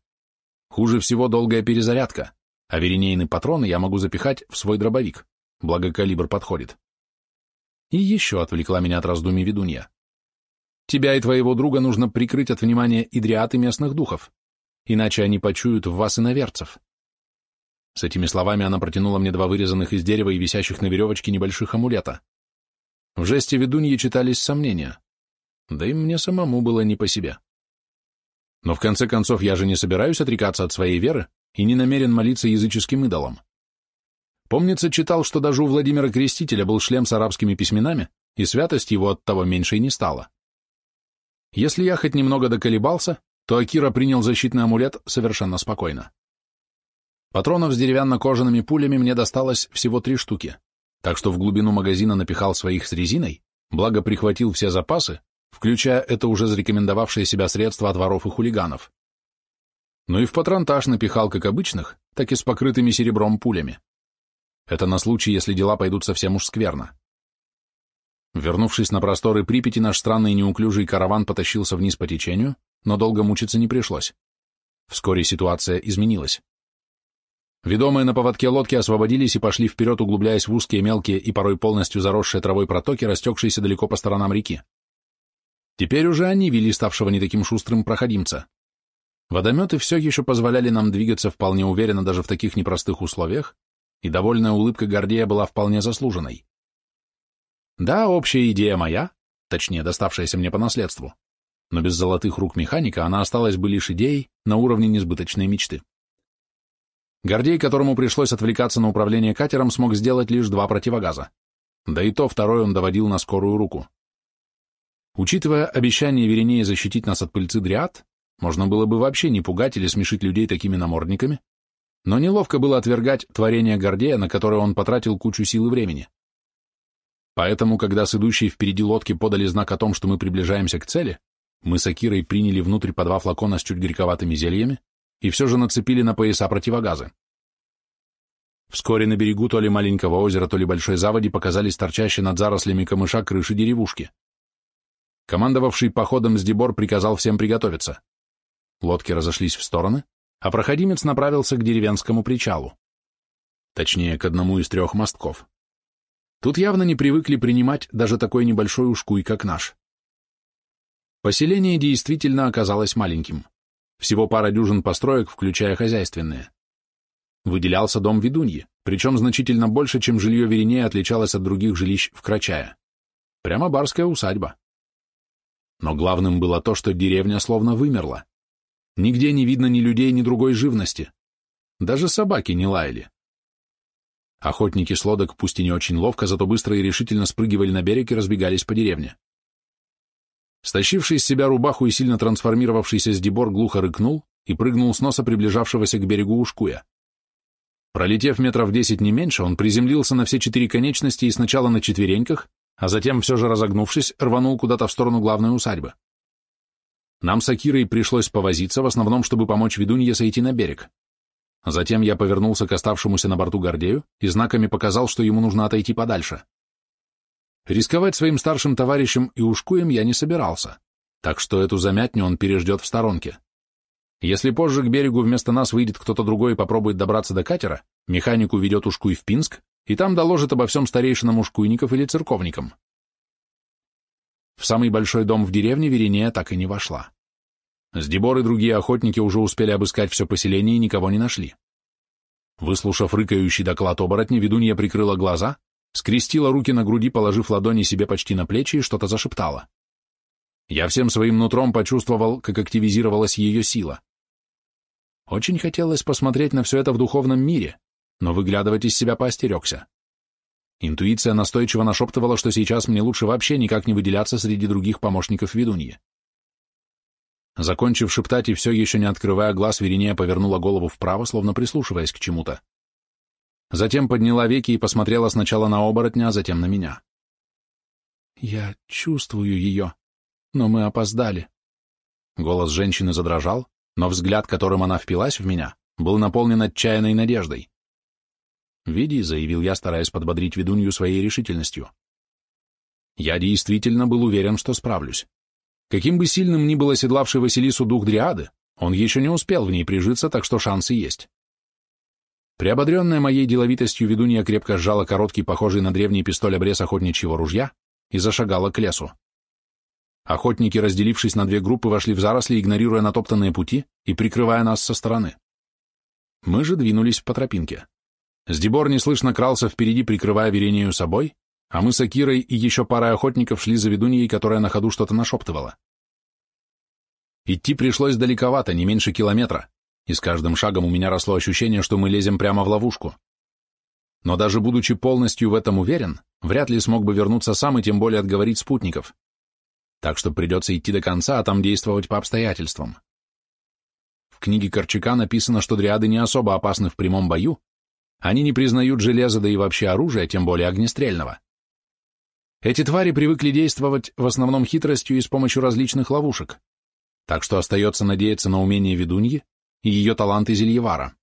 Хуже всего долгая перезарядка, а веренейный патроны я могу запихать в свой дробовик благо калибр подходит. И еще отвлекла меня от раздумий ведунья. Тебя и твоего друга нужно прикрыть от внимания идриаты местных духов, иначе они почуют в вас иноверцев. С этими словами она протянула мне два вырезанных из дерева и висящих на веревочке небольших амулета. В жесте ведуньи читались сомнения. Да и мне самому было не по себе. Но в конце концов я же не собираюсь отрекаться от своей веры и не намерен молиться языческим идолам. Помнится, читал, что даже у Владимира Крестителя был шлем с арабскими письменами, и святость его от того меньше и не стала. Если я хоть немного доколебался, то Акира принял защитный амулет совершенно спокойно. Патронов с деревянно-кожаными пулями мне досталось всего три штуки, так что в глубину магазина напихал своих с резиной, благо прихватил все запасы, включая это уже зарекомендовавшее себя средство от воров и хулиганов. Ну и в патронтаж напихал как обычных, так и с покрытыми серебром пулями. Это на случай, если дела пойдут совсем уж скверно. Вернувшись на просторы Припяти, наш странный неуклюжий караван потащился вниз по течению, но долго мучиться не пришлось. Вскоре ситуация изменилась. Ведомые на поводке лодки освободились и пошли вперед, углубляясь в узкие, мелкие и порой полностью заросшие травой протоки, растекшиеся далеко по сторонам реки. Теперь уже они вели ставшего не таким шустрым проходимца. Водометы все еще позволяли нам двигаться вполне уверенно даже в таких непростых условиях, и довольная улыбка Гордея была вполне заслуженной. Да, общая идея моя, точнее, доставшаяся мне по наследству, но без золотых рук механика она осталась бы лишь идеей на уровне несбыточной мечты. Гордей, которому пришлось отвлекаться на управление катером, смог сделать лишь два противогаза. Да и то второй он доводил на скорую руку. Учитывая обещание Веренея защитить нас от пыльцы дриад, можно было бы вообще не пугать или смешить людей такими намордниками, но неловко было отвергать творение Гордея, на которое он потратил кучу сил и времени. Поэтому, когда с идущей впереди лодки подали знак о том, что мы приближаемся к цели, мы с Акирой приняли внутрь по два флакона с чуть горьковатыми зельями и все же нацепили на пояса противогазы. Вскоре на берегу то ли маленького озера, то ли большой заводи показались торчащие над зарослями камыша крыши деревушки. Командовавший походом с Дебор приказал всем приготовиться. Лодки разошлись в стороны, а проходимец направился к деревенскому причалу. Точнее, к одному из трех мостков. Тут явно не привыкли принимать даже такой небольшой ушкуй, как наш. Поселение действительно оказалось маленьким. Всего пара дюжин построек, включая хозяйственные. Выделялся дом ведуньи, причем значительно больше, чем жилье Веринея отличалось от других жилищ в Крачае. Прямо барская усадьба. Но главным было то, что деревня словно вымерла. Нигде не видно ни людей, ни другой живности. Даже собаки не лаяли. Охотники с лодок, пусть и не очень ловко, зато быстро и решительно спрыгивали на берег и разбегались по деревне. Стащивший с себя рубаху и сильно трансформировавшийся с Дебор глухо рыкнул и прыгнул с носа приближавшегося к берегу ушкуя. Пролетев метров десять не меньше, он приземлился на все четыре конечности и сначала на четвереньках, а затем, все же разогнувшись, рванул куда-то в сторону главной усадьбы. Нам с Акирой пришлось повозиться, в основном, чтобы помочь ведунье сойти на берег. Затем я повернулся к оставшемуся на борту Гордею и знаками показал, что ему нужно отойти подальше. Рисковать своим старшим товарищем и ушкуем я не собирался, так что эту замятню он переждет в сторонке. Если позже к берегу вместо нас выйдет кто-то другой и попробует добраться до катера, механику ведет ушкуй в Пинск, и там доложит обо всем старейшинам ушкуйников или церковникам. В самый большой дом в деревне Веринея так и не вошла. Сдебор и другие охотники уже успели обыскать все поселение и никого не нашли. Выслушав рыкающий доклад оборотни, ведунья прикрыла глаза, скрестила руки на груди, положив ладони себе почти на плечи и что-то зашептала. Я всем своим нутром почувствовал, как активизировалась ее сила. Очень хотелось посмотреть на все это в духовном мире, но выглядывать из себя поостерегся. Интуиция настойчиво нашептывала, что сейчас мне лучше вообще никак не выделяться среди других помощников ведуньи. Закончив шептать и все еще не открывая глаз, Веринея повернула голову вправо, словно прислушиваясь к чему-то. Затем подняла веки и посмотрела сначала на оборотня, а затем на меня. «Я чувствую ее, но мы опоздали». Голос женщины задрожал, но взгляд, которым она впилась в меня, был наполнен отчаянной надеждой. «Види», — заявил я, стараясь подбодрить ведунью своей решительностью. Я действительно был уверен, что справлюсь. Каким бы сильным ни был оседлавший Василису дух Дриады, он еще не успел в ней прижиться, так что шансы есть. Приободренная моей деловитостью ведунья крепко сжала короткий, похожий на древний пистоль обрез охотничьего ружья и зашагала к лесу. Охотники, разделившись на две группы, вошли в заросли, игнорируя натоптанные пути и прикрывая нас со стороны. Мы же двинулись по тропинке. Сдебор неслышно крался впереди, прикрывая Верению собой, а мы с Акирой и еще парой охотников шли за ведуньей, которая на ходу что-то нашептывала. Идти пришлось далековато, не меньше километра, и с каждым шагом у меня росло ощущение, что мы лезем прямо в ловушку. Но даже будучи полностью в этом уверен, вряд ли смог бы вернуться сам и тем более отговорить спутников. Так что придется идти до конца, а там действовать по обстоятельствам. В книге Корчака написано, что дриады не особо опасны в прямом бою, они не признают железа, да и вообще оружия, тем более огнестрельного. Эти твари привыкли действовать в основном хитростью и с помощью различных ловушек, так что остается надеяться на умение ведуньи и ее таланты зельевара.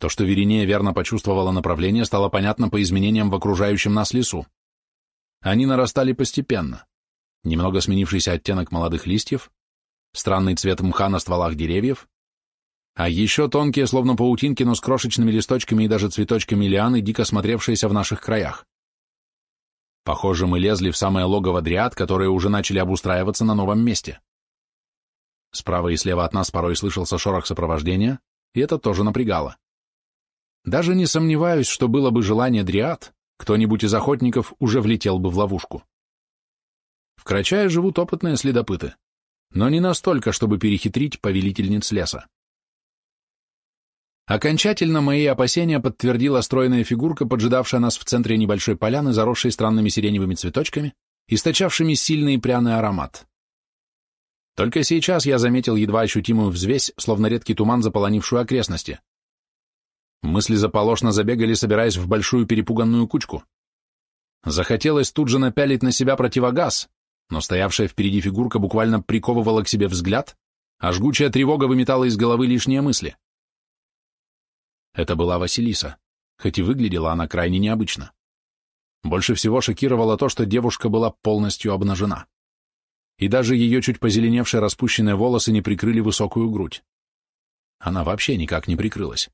То, что Веринея верно почувствовала направление, стало понятно по изменениям в окружающем нас лесу. Они нарастали постепенно. Немного сменившийся оттенок молодых листьев, странный цвет мха на стволах деревьев, а еще тонкие, словно паутинки, но с крошечными листочками и даже цветочками лианы, дико смотревшиеся в наших краях. Похоже, мы лезли в самое логово дриад, которые уже начали обустраиваться на новом месте. Справа и слева от нас порой слышался шорох сопровождения, и это тоже напрягало. Даже не сомневаюсь, что было бы желание дриад, кто-нибудь из охотников уже влетел бы в ловушку. В Крачае живут опытные следопыты, но не настолько, чтобы перехитрить повелительниц леса. Окончательно мои опасения подтвердила стройная фигурка, поджидавшая нас в центре небольшой поляны, заросшей странными сиреневыми цветочками, источавшими сильный пряный аромат. Только сейчас я заметил едва ощутимую взвесь, словно редкий туман, заполонившую окрестности. Мысли заполошно забегали, собираясь в большую перепуганную кучку. Захотелось тут же напялить на себя противогаз, но стоявшая впереди фигурка буквально приковывала к себе взгляд, а жгучая тревога выметала из головы лишние мысли. Это была Василиса, хоть и выглядела она крайне необычно. Больше всего шокировало то, что девушка была полностью обнажена. И даже ее чуть позеленевшие распущенные волосы не прикрыли высокую грудь. Она вообще никак не прикрылась.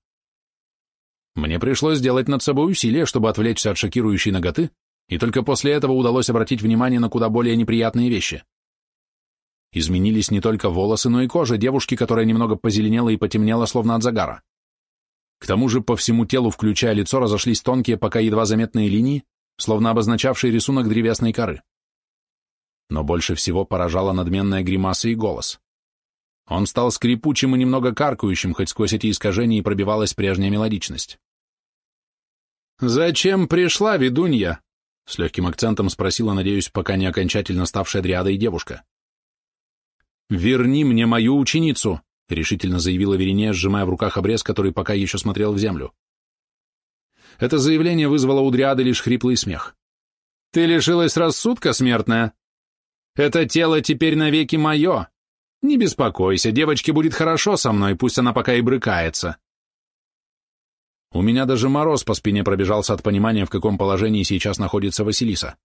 Мне пришлось сделать над собой усилие, чтобы отвлечься от шокирующей ноготы, и только после этого удалось обратить внимание на куда более неприятные вещи. Изменились не только волосы, но и кожа девушки, которая немного позеленела и потемнела, словно от загара. К тому же по всему телу, включая лицо, разошлись тонкие, пока едва заметные линии, словно обозначавшие рисунок древесной коры. Но больше всего поражала надменная гримаса и голос. Он стал скрипучим и немного каркающим, хоть сквозь эти искажения и пробивалась прежняя мелодичность. «Зачем пришла, ведунья?» — с легким акцентом спросила, надеюсь, пока не окончательно ставшая дриадой девушка. «Верни мне мою ученицу!» — решительно заявила Веринея, сжимая в руках обрез, который пока еще смотрел в землю. Это заявление вызвало у Дриады лишь хриплый смех. «Ты лишилась рассудка, смертная? Это тело теперь навеки мое. Не беспокойся, девочке будет хорошо со мной, пусть она пока и брыкается». У меня даже мороз по спине пробежался от понимания, в каком положении сейчас находится Василиса.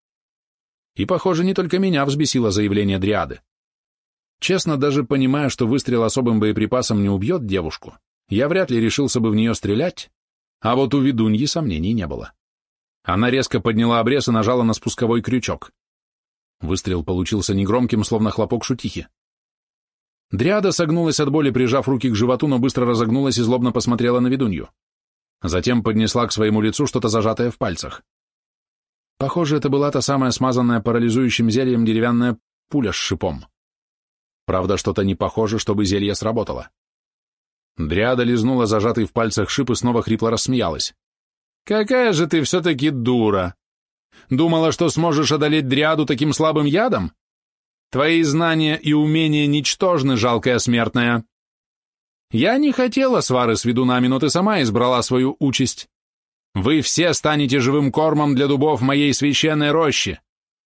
И, похоже, не только меня взбесило заявление Дриады. Честно, даже понимая, что выстрел особым боеприпасом не убьет девушку, я вряд ли решился бы в нее стрелять, а вот у ведуньи сомнений не было. Она резко подняла обрез и нажала на спусковой крючок. Выстрел получился негромким, словно хлопок шутихи. Дриада согнулась от боли, прижав руки к животу, но быстро разогнулась и злобно посмотрела на ведунью. Затем поднесла к своему лицу что-то зажатое в пальцах. Похоже, это была та самая смазанная парализующим зельем деревянная пуля с шипом. Правда, что-то не похоже, чтобы зелье сработало. Дриада лизнула зажатый в пальцах шип и снова хрипло рассмеялась. «Какая же ты все-таки дура! Думала, что сможешь одолеть Дриаду таким слабым ядом? Твои знания и умения ничтожны, жалкая смертная. Я не хотела свары с ведунами, но ты сама избрала свою участь. Вы все станете живым кормом для дубов моей священной рощи.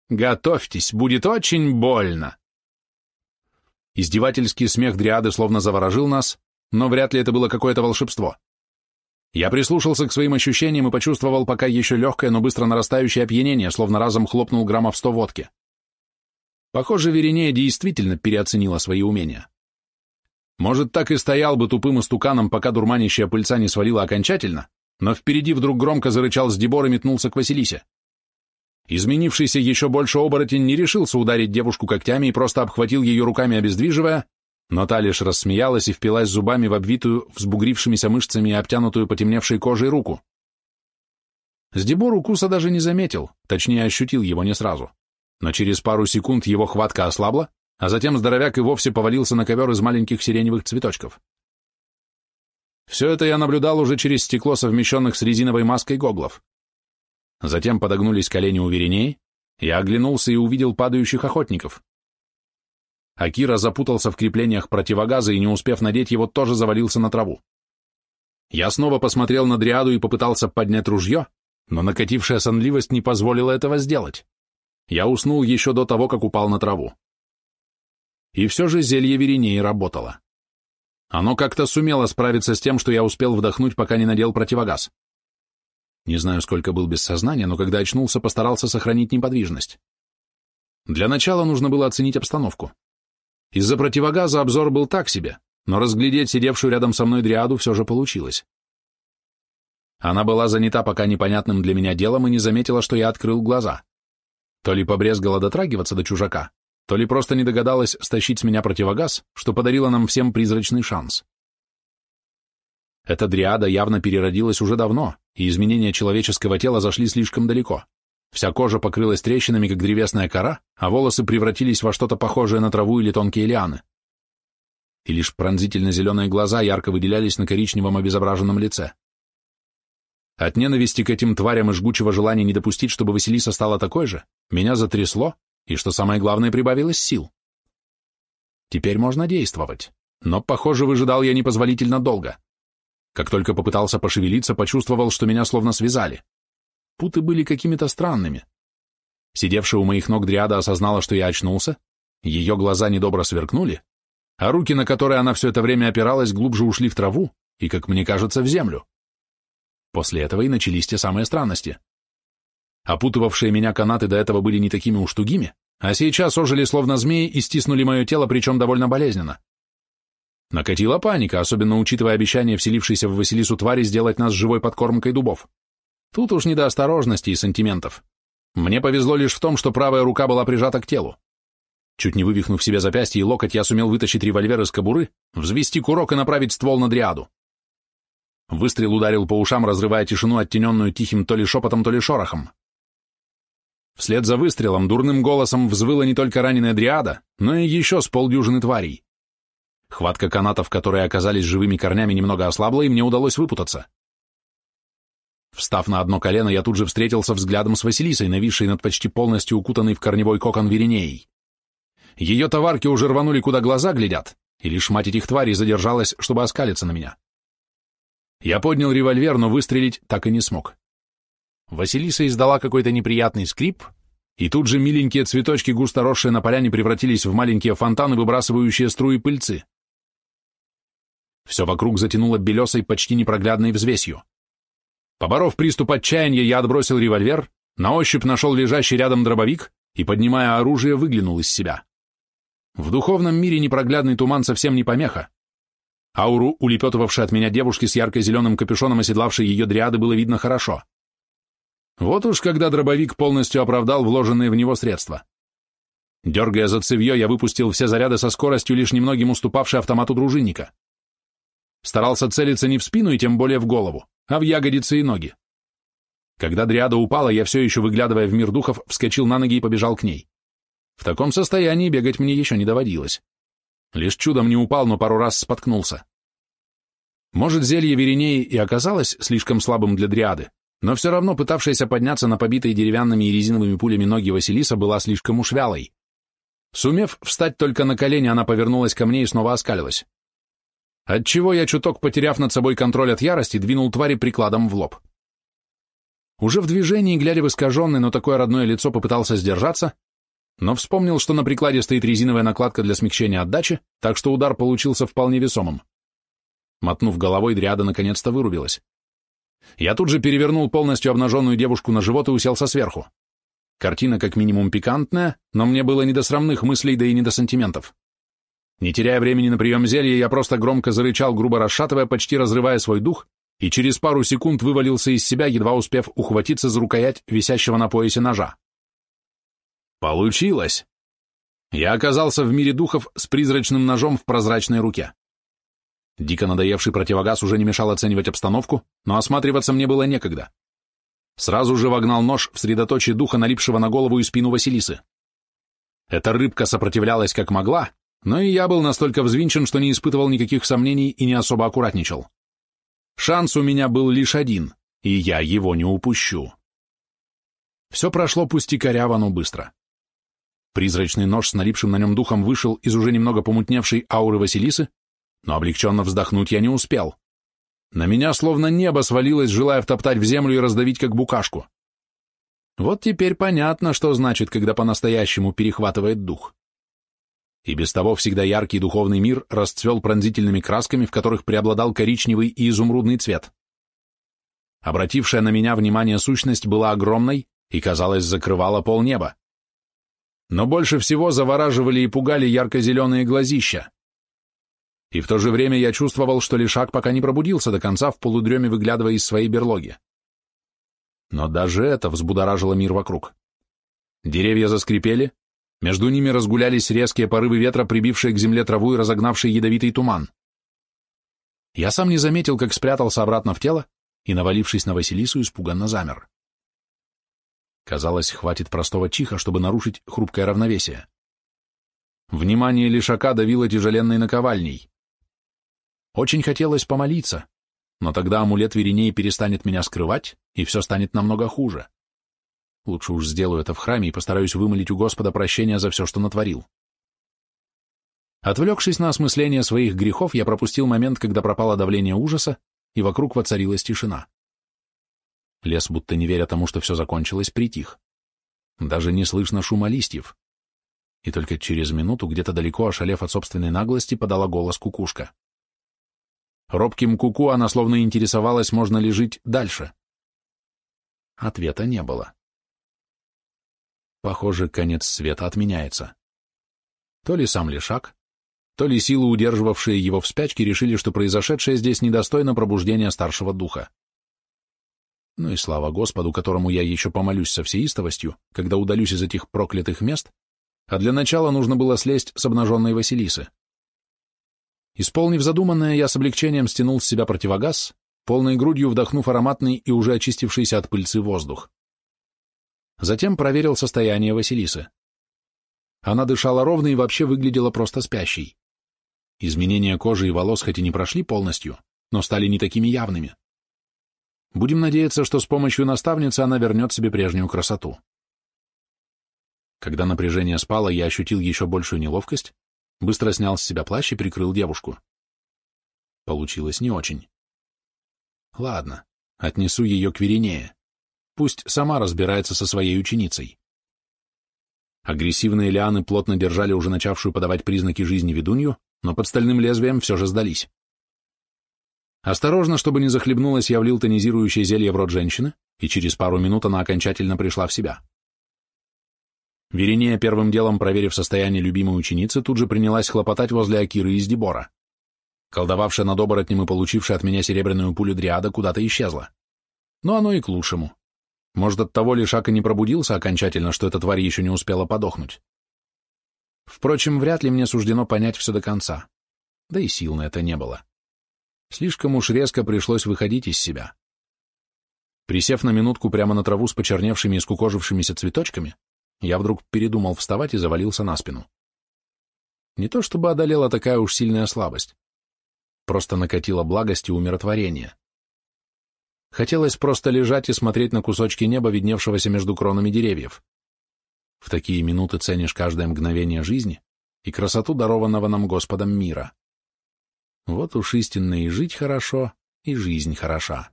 Готовьтесь, будет очень больно». Издевательский смех Дриады словно заворожил нас, но вряд ли это было какое-то волшебство. Я прислушался к своим ощущениям и почувствовал пока еще легкое, но быстро нарастающее опьянение, словно разом хлопнул граммов сто водки. Похоже, Веринея действительно переоценила свои умения. Может, так и стоял бы тупым истуканом, пока дурманящая пыльца не свалила окончательно, но впереди вдруг громко зарычал Сдебор и метнулся к Василисе. Изменившийся еще больше оборотень не решился ударить девушку когтями и просто обхватил ее руками обездвиживая, но та лишь рассмеялась и впилась зубами в обвитую, взбугрившимися мышцами и обтянутую потемневшей кожей руку. Сдебор укуса даже не заметил, точнее ощутил его не сразу. Но через пару секунд его хватка ослабла, а затем здоровяк и вовсе повалился на ковер из маленьких сиреневых цветочков. Все это я наблюдал уже через стекло, совмещенных с резиновой маской гоглов. Затем подогнулись колени у вереней, я оглянулся и увидел падающих охотников. Акира запутался в креплениях противогаза и, не успев надеть его, тоже завалился на траву. Я снова посмотрел на дриаду и попытался поднять ружье, но накатившая сонливость не позволила этого сделать. Я уснул еще до того, как упал на траву. И все же зелье Веринеи работало. Оно как-то сумело справиться с тем, что я успел вдохнуть, пока не надел противогаз. Не знаю, сколько был без сознания, но когда очнулся, постарался сохранить неподвижность. Для начала нужно было оценить обстановку. Из-за противогаза обзор был так себе, но разглядеть сидевшую рядом со мной дриаду все же получилось. Она была занята пока непонятным для меня делом и не заметила, что я открыл глаза. То ли побрезгала дотрагиваться до чужака, то ли просто не догадалась стащить с меня противогаз, что подарило нам всем призрачный шанс. Эта дриада явно переродилась уже давно, и изменения человеческого тела зашли слишком далеко. Вся кожа покрылась трещинами, как древесная кора, а волосы превратились во что-то похожее на траву или тонкие лианы. И лишь пронзительно-зеленые глаза ярко выделялись на коричневом обезображенном лице. От ненависти к этим тварям и жгучего желания не допустить, чтобы Василиса стала такой же, меня затрясло, и, что самое главное, прибавилось сил. Теперь можно действовать, но, похоже, выжидал я непозволительно долго. Как только попытался пошевелиться, почувствовал, что меня словно связали. Путы были какими-то странными. Сидевшая у моих ног дриада осознала, что я очнулся, ее глаза недобро сверкнули, а руки, на которые она все это время опиралась, глубже ушли в траву и, как мне кажется, в землю. После этого и начались те самые странности. Опутывавшие меня канаты до этого были не такими уж тугими, а сейчас ожили словно змеи и стиснули мое тело, причем довольно болезненно. Накатила паника, особенно учитывая обещание вселившейся в Василису твари сделать нас живой подкормкой дубов. Тут уж не до осторожности и сантиментов. Мне повезло лишь в том, что правая рука была прижата к телу. Чуть не вывихнув себе запястье и локоть, я сумел вытащить револьвер из кобуры, взвести курок и направить ствол на дриаду. Выстрел ударил по ушам, разрывая тишину, оттененную тихим то ли шепотом, то ли шорохом. Вслед за выстрелом дурным голосом взвыла не только раненая дриада, но и еще с полдюжины тварей. Хватка канатов, которые оказались живыми корнями, немного ослабла, и мне удалось выпутаться. Встав на одно колено, я тут же встретился взглядом с Василисой, нависшей над почти полностью укутанной в корневой кокон Веринеей. Ее товарки уже рванули, куда глаза глядят, и лишь мать этих тварей задержалась, чтобы оскалиться на меня. Я поднял револьвер, но выстрелить так и не смог. Василиса издала какой-то неприятный скрип, и тут же миленькие цветочки, густо росшие на поляне, превратились в маленькие фонтаны, выбрасывающие струи пыльцы. Все вокруг затянуло белесой, почти непроглядной взвесью. Поборов приступ отчаяния, я отбросил револьвер, на ощупь нашел лежащий рядом дробовик и, поднимая оружие, выглянул из себя. В духовном мире непроглядный туман совсем не помеха. Ауру, улепетывавшей от меня девушки с ярко-зеленым капюшоном, оседлавшей ее дриады, было видно хорошо. Вот уж когда дробовик полностью оправдал вложенные в него средства. Дергая за цевье, я выпустил все заряды со скоростью, лишь немногим уступавшей автомату дружинника. Старался целиться не в спину и тем более в голову, а в ягодицы и ноги. Когда дриада упала, я все еще, выглядывая в мир духов, вскочил на ноги и побежал к ней. В таком состоянии бегать мне еще не доводилось. Лишь чудом не упал, но пару раз споткнулся. Может, зелье Веринеи и оказалось слишком слабым для дриады, но все равно пытавшаяся подняться на побитые деревянными и резиновыми пулями ноги Василиса была слишком уж вялой. Сумев встать только на колени, она повернулась ко мне и снова оскалилась. Отчего я, чуток потеряв над собой контроль от ярости, двинул твари прикладом в лоб. Уже в движении, глядя в искаженное, но такое родное лицо, попытался сдержаться, но вспомнил, что на прикладе стоит резиновая накладка для смягчения отдачи, так что удар получился вполне весомым. Мотнув головой, дриада наконец-то вырубилась. Я тут же перевернул полностью обнаженную девушку на живот и уселся сверху. Картина как минимум пикантная, но мне было не до срамных мыслей, да и не до сантиментов. Не теряя времени на прием зелья, я просто громко зарычал, грубо расшатывая, почти разрывая свой дух, и через пару секунд вывалился из себя, едва успев ухватиться за рукоять висящего на поясе ножа. Получилось! Я оказался в мире духов с призрачным ножом в прозрачной руке. Дико надоевший противогаз уже не мешал оценивать обстановку, но осматриваться мне было некогда. Сразу же вогнал нож в средоточие духа, налипшего на голову и спину Василисы. Эта рыбка сопротивлялась как могла, но и я был настолько взвинчен, что не испытывал никаких сомнений и не особо аккуратничал. Шанс у меня был лишь один, и я его не упущу. Все прошло пусть и коряво, но быстро. Призрачный нож с налипшим на нем духом вышел из уже немного помутневшей ауры Василисы но облегченно вздохнуть я не успел. На меня словно небо свалилось, желая втоптать в землю и раздавить как букашку. Вот теперь понятно, что значит, когда по-настоящему перехватывает дух. И без того всегда яркий духовный мир расцвел пронзительными красками, в которых преобладал коричневый и изумрудный цвет. Обратившая на меня внимание сущность была огромной и, казалось, закрывала полнеба. Но больше всего завораживали и пугали ярко-зеленые глазища, и в то же время я чувствовал, что Лишак пока не пробудился до конца, в полудреме выглядывая из своей берлоги. Но даже это взбудоражило мир вокруг. Деревья заскрипели, между ними разгулялись резкие порывы ветра, прибившие к земле траву и разогнавшие ядовитый туман. Я сам не заметил, как спрятался обратно в тело и, навалившись на Василису, испуганно замер. Казалось, хватит простого чиха, чтобы нарушить хрупкое равновесие. Внимание Лишака давило тяжеленной наковальней. Очень хотелось помолиться, но тогда амулет Веринеи перестанет меня скрывать, и все станет намного хуже. Лучше уж сделаю это в храме и постараюсь вымолить у Господа прощения за все, что натворил. Отвлекшись на осмысление своих грехов, я пропустил момент, когда пропало давление ужаса, и вокруг воцарилась тишина. Лес, будто не веря тому, что все закончилось, притих. Даже не слышно шума листьев. И только через минуту, где-то далеко, ошалев от собственной наглости, подала голос кукушка. Робким куку она словно интересовалась, можно ли жить дальше. Ответа не было. Похоже, конец света отменяется. То ли сам Лешак, то ли силы, удерживавшие его в спячке, решили, что произошедшее здесь недостойно пробуждения старшего духа. Ну и слава Господу, которому я еще помолюсь со всей истовостью, когда удалюсь из этих проклятых мест, а для начала нужно было слезть с обнаженной Василисы. Исполнив задуманное, я с облегчением стянул с себя противогаз, полной грудью вдохнув ароматный и уже очистившийся от пыльцы воздух. Затем проверил состояние Василисы. Она дышала ровно и вообще выглядела просто спящей. Изменения кожи и волос хоть и не прошли полностью, но стали не такими явными. Будем надеяться, что с помощью наставницы она вернет себе прежнюю красоту. Когда напряжение спало, я ощутил еще большую неловкость, Быстро снял с себя плащ и прикрыл девушку. Получилось не очень. Ладно, отнесу ее к Веринее. Пусть сама разбирается со своей ученицей. Агрессивные лианы плотно держали уже начавшую подавать признаки жизни ведунью, но под стальным лезвием все же сдались. Осторожно, чтобы не захлебнулась, я влил тонизирующее зелье в рот женщины, и через пару минут она окончательно пришла в себя. Веринея, первым делом проверив состояние любимой ученицы, тут же принялась хлопотать возле Акиры из Дебора. Колдовавшая над оборотнем и получившая от меня серебряную пулю дриада куда-то исчезла. Но оно и к лучшему. Может, от того Лишака не пробудился окончательно, что эта тварь еще не успела подохнуть. Впрочем, вряд ли мне суждено понять все до конца. Да и сил на это не было. Слишком уж резко пришлось выходить из себя. Присев на минутку прямо на траву с почерневшими и скукожившимися цветочками, я вдруг передумал вставать и завалился на спину. Не то чтобы одолела такая уж сильная слабость. Просто накатила благость и умиротворение. Хотелось просто лежать и смотреть на кусочки неба, видневшегося между кронами деревьев. В такие минуты ценишь каждое мгновение жизни и красоту дарованного нам Господом мира. Вот уж истинно и жить хорошо, и жизнь хороша.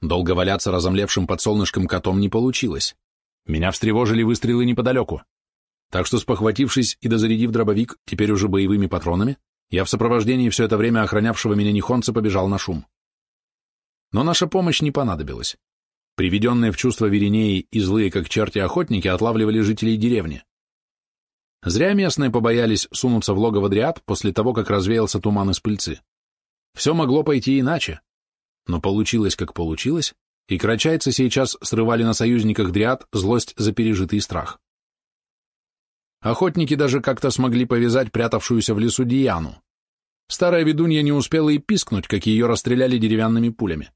Долго валяться разомлевшим под солнышком котом не получилось. Меня встревожили выстрелы неподалеку. Так что, спохватившись и дозарядив дробовик, теперь уже боевыми патронами, я в сопровождении все это время охранявшего меня нихонца побежал на шум. Но наша помощь не понадобилась. Приведенные в чувство Веринеи и злые, как черти охотники, отлавливали жителей деревни. Зря местные побоялись сунуться в логово дриад после того, как развеялся туман из пыльцы. Все могло пойти иначе. Но получилось, как получилось, и крачайцы сейчас срывали на союзниках дриад злость за пережитый страх. Охотники даже как-то смогли повязать прятавшуюся в лесу Диану. Старая ведунья не успела и пискнуть, как ее расстреляли деревянными пулями.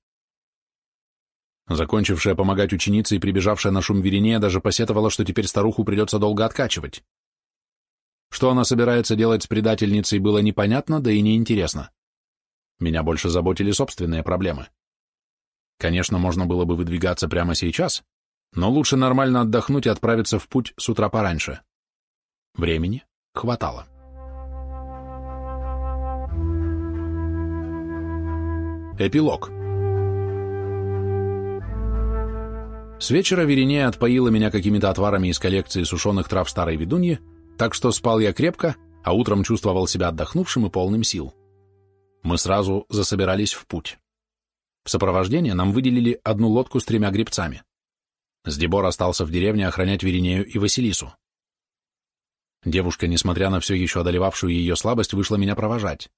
Закончившая помогать ученице и прибежавшая на шум Веринея даже посетовала, что теперь старуху придется долго откачивать. Что она собирается делать с предательницей, было непонятно, да и неинтересно. Меня больше заботили собственные проблемы. Конечно, можно было бы выдвигаться прямо сейчас, но лучше нормально отдохнуть и отправиться в путь с утра пораньше. Времени хватало. Эпилог С вечера Веринея отпоила меня какими-то отварами из коллекции сушеных трав старой ведуньи, так что спал я крепко, а утром чувствовал себя отдохнувшим и полным сил. Мы сразу засобирались в путь. В сопровождение нам выделили одну лодку с тремя гребцами. Сдебор остался в деревне охранять Веринею и Василису. Девушка, несмотря на все еще одолевавшую ее слабость, вышла меня провожать.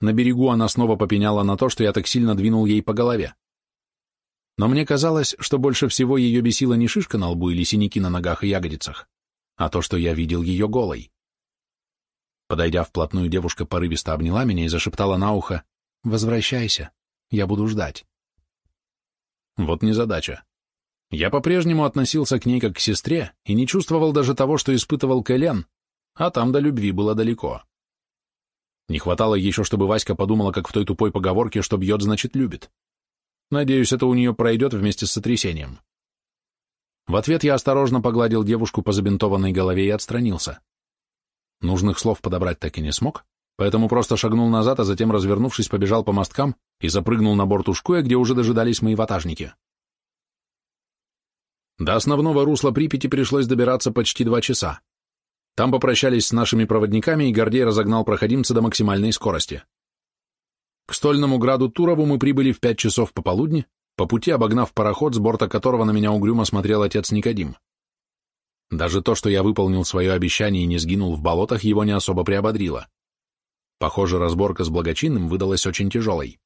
На берегу она снова попеняла на то, что я так сильно двинул ей по голове но мне казалось, что больше всего ее бесила не шишка на лбу или синяки на ногах и ягодицах, а то, что я видел ее голой. Подойдя вплотную, девушка порывисто обняла меня и зашептала на ухо «Возвращайся, я буду ждать». Вот незадача. Я по-прежнему относился к ней как к сестре и не чувствовал даже того, что испытывал Кэлен, а там до любви было далеко. Не хватало еще, чтобы Васька подумала, как в той тупой поговорке, что бьет, значит любит. Надеюсь, это у нее пройдет вместе с сотрясением. В ответ я осторожно погладил девушку по забинтованной голове и отстранился. Нужных слов подобрать так и не смог, поэтому просто шагнул назад, а затем, развернувшись, побежал по мосткам и запрыгнул на борт Ушкуя, где уже дожидались мои ватажники. До основного русла Припяти пришлось добираться почти два часа. Там попрощались с нашими проводниками, и Гордей разогнал проходимца до максимальной скорости. К стольному граду Турову мы прибыли в пять часов пополудни, по пути обогнав пароход, с борта которого на меня угрюмо смотрел отец Никодим. Даже то, что я выполнил свое обещание и не сгинул в болотах, его не особо приободрило. Похоже, разборка с благочинным выдалась очень тяжелой.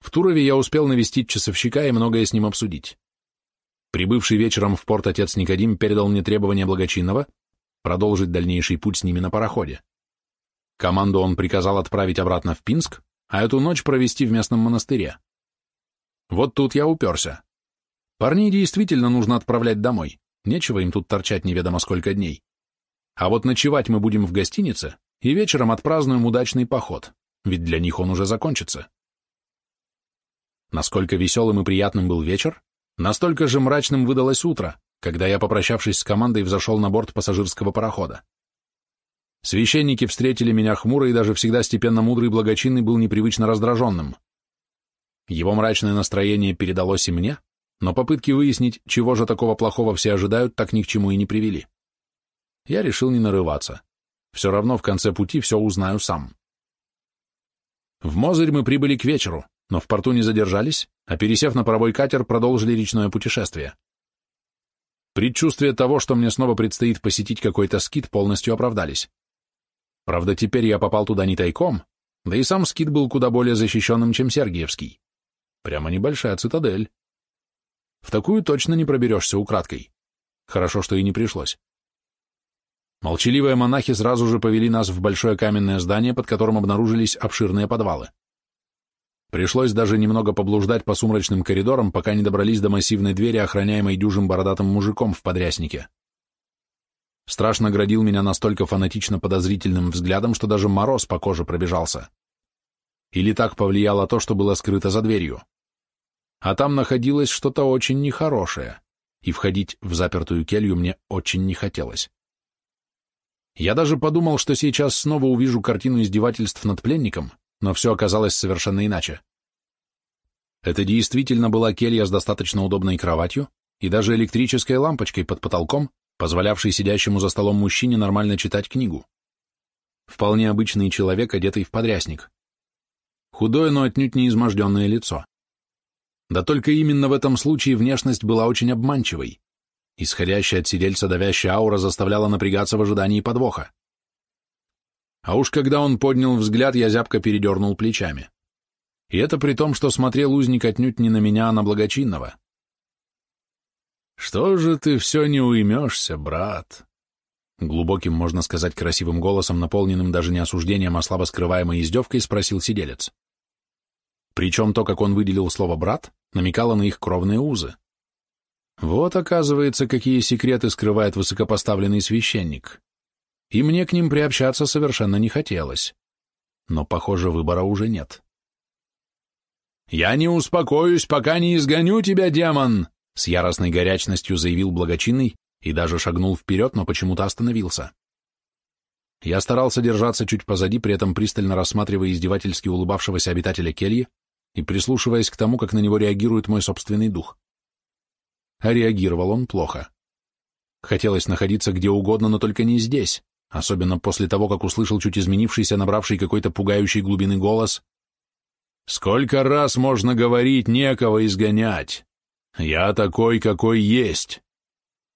В Турове я успел навестить часовщика и многое с ним обсудить. Прибывший вечером в порт отец Никодим передал мне требования благочинного продолжить дальнейший путь с ними на пароходе. Команду он приказал отправить обратно в Пинск, а эту ночь провести в местном монастыре. Вот тут я уперся. Парней действительно нужно отправлять домой, нечего им тут торчать неведомо сколько дней. А вот ночевать мы будем в гостинице и вечером отпразднуем удачный поход, ведь для них он уже закончится. Насколько веселым и приятным был вечер, настолько же мрачным выдалось утро, когда я, попрощавшись с командой, взошел на борт пассажирского парохода. Священники встретили меня хмуро, и даже всегда степенно мудрый благочинный был непривычно раздраженным. Его мрачное настроение передалось и мне, но попытки выяснить, чего же такого плохого все ожидают, так ни к чему и не привели. Я решил не нарываться. Все равно в конце пути все узнаю сам. В Мозырь мы прибыли к вечеру, но в порту не задержались, а пересев на паровой катер, продолжили речное путешествие. Предчувствие того, что мне снова предстоит посетить какой-то скит, полностью оправдались. Правда, теперь я попал туда не тайком, да и сам скит был куда более защищенным, чем Сергиевский. Прямо небольшая цитадель. В такую точно не проберешься украдкой. Хорошо, что и не пришлось. Молчаливые монахи сразу же повели нас в большое каменное здание, под которым обнаружились обширные подвалы. Пришлось даже немного поблуждать по сумрачным коридорам, пока не добрались до массивной двери, охраняемой дюжим бородатым мужиком в подряснике. Страшно градил меня настолько фанатично подозрительным взглядом, что даже мороз по коже пробежался. Или так повлияло то, что было скрыто за дверью. А там находилось что-то очень нехорошее, и входить в запертую келью мне очень не хотелось. Я даже подумал, что сейчас снова увижу картину издевательств над пленником, но все оказалось совершенно иначе. Это действительно была келья с достаточно удобной кроватью и даже электрической лампочкой под потолком, позволявшей сидящему за столом мужчине нормально читать книгу. Вполне обычный человек, одетый в подрясник. Худое, но отнюдь не изможденное лицо. Да только именно в этом случае внешность была очень обманчивой. Исходящая от сидельца давящая аура заставляла напрягаться в ожидании подвоха. А уж когда он поднял взгляд, я зябко передернул плечами. И это при том, что смотрел узник отнюдь не на меня, а на благочинного. «Что же ты все не уймешься, брат?» Глубоким, можно сказать, красивым голосом, наполненным даже не осуждением, а слабо скрываемой издевкой, спросил сиделец. Причем то, как он выделил слово «брат», намекало на их кровные узы. Вот, оказывается, какие секреты скрывает высокопоставленный священник и мне к ним приобщаться совершенно не хотелось. Но, похоже, выбора уже нет. «Я не успокоюсь, пока не изгоню тебя, демон!» С яростной горячностью заявил благочинный и даже шагнул вперед, но почему-то остановился. Я старался держаться чуть позади, при этом пристально рассматривая издевательски улыбавшегося обитателя кельи и прислушиваясь к тому, как на него реагирует мой собственный дух. А реагировал он плохо. Хотелось находиться где угодно, но только не здесь особенно после того, как услышал чуть изменившийся, набравший какой-то пугающей глубины голос. «Сколько раз можно говорить, некого изгонять? Я такой, какой есть.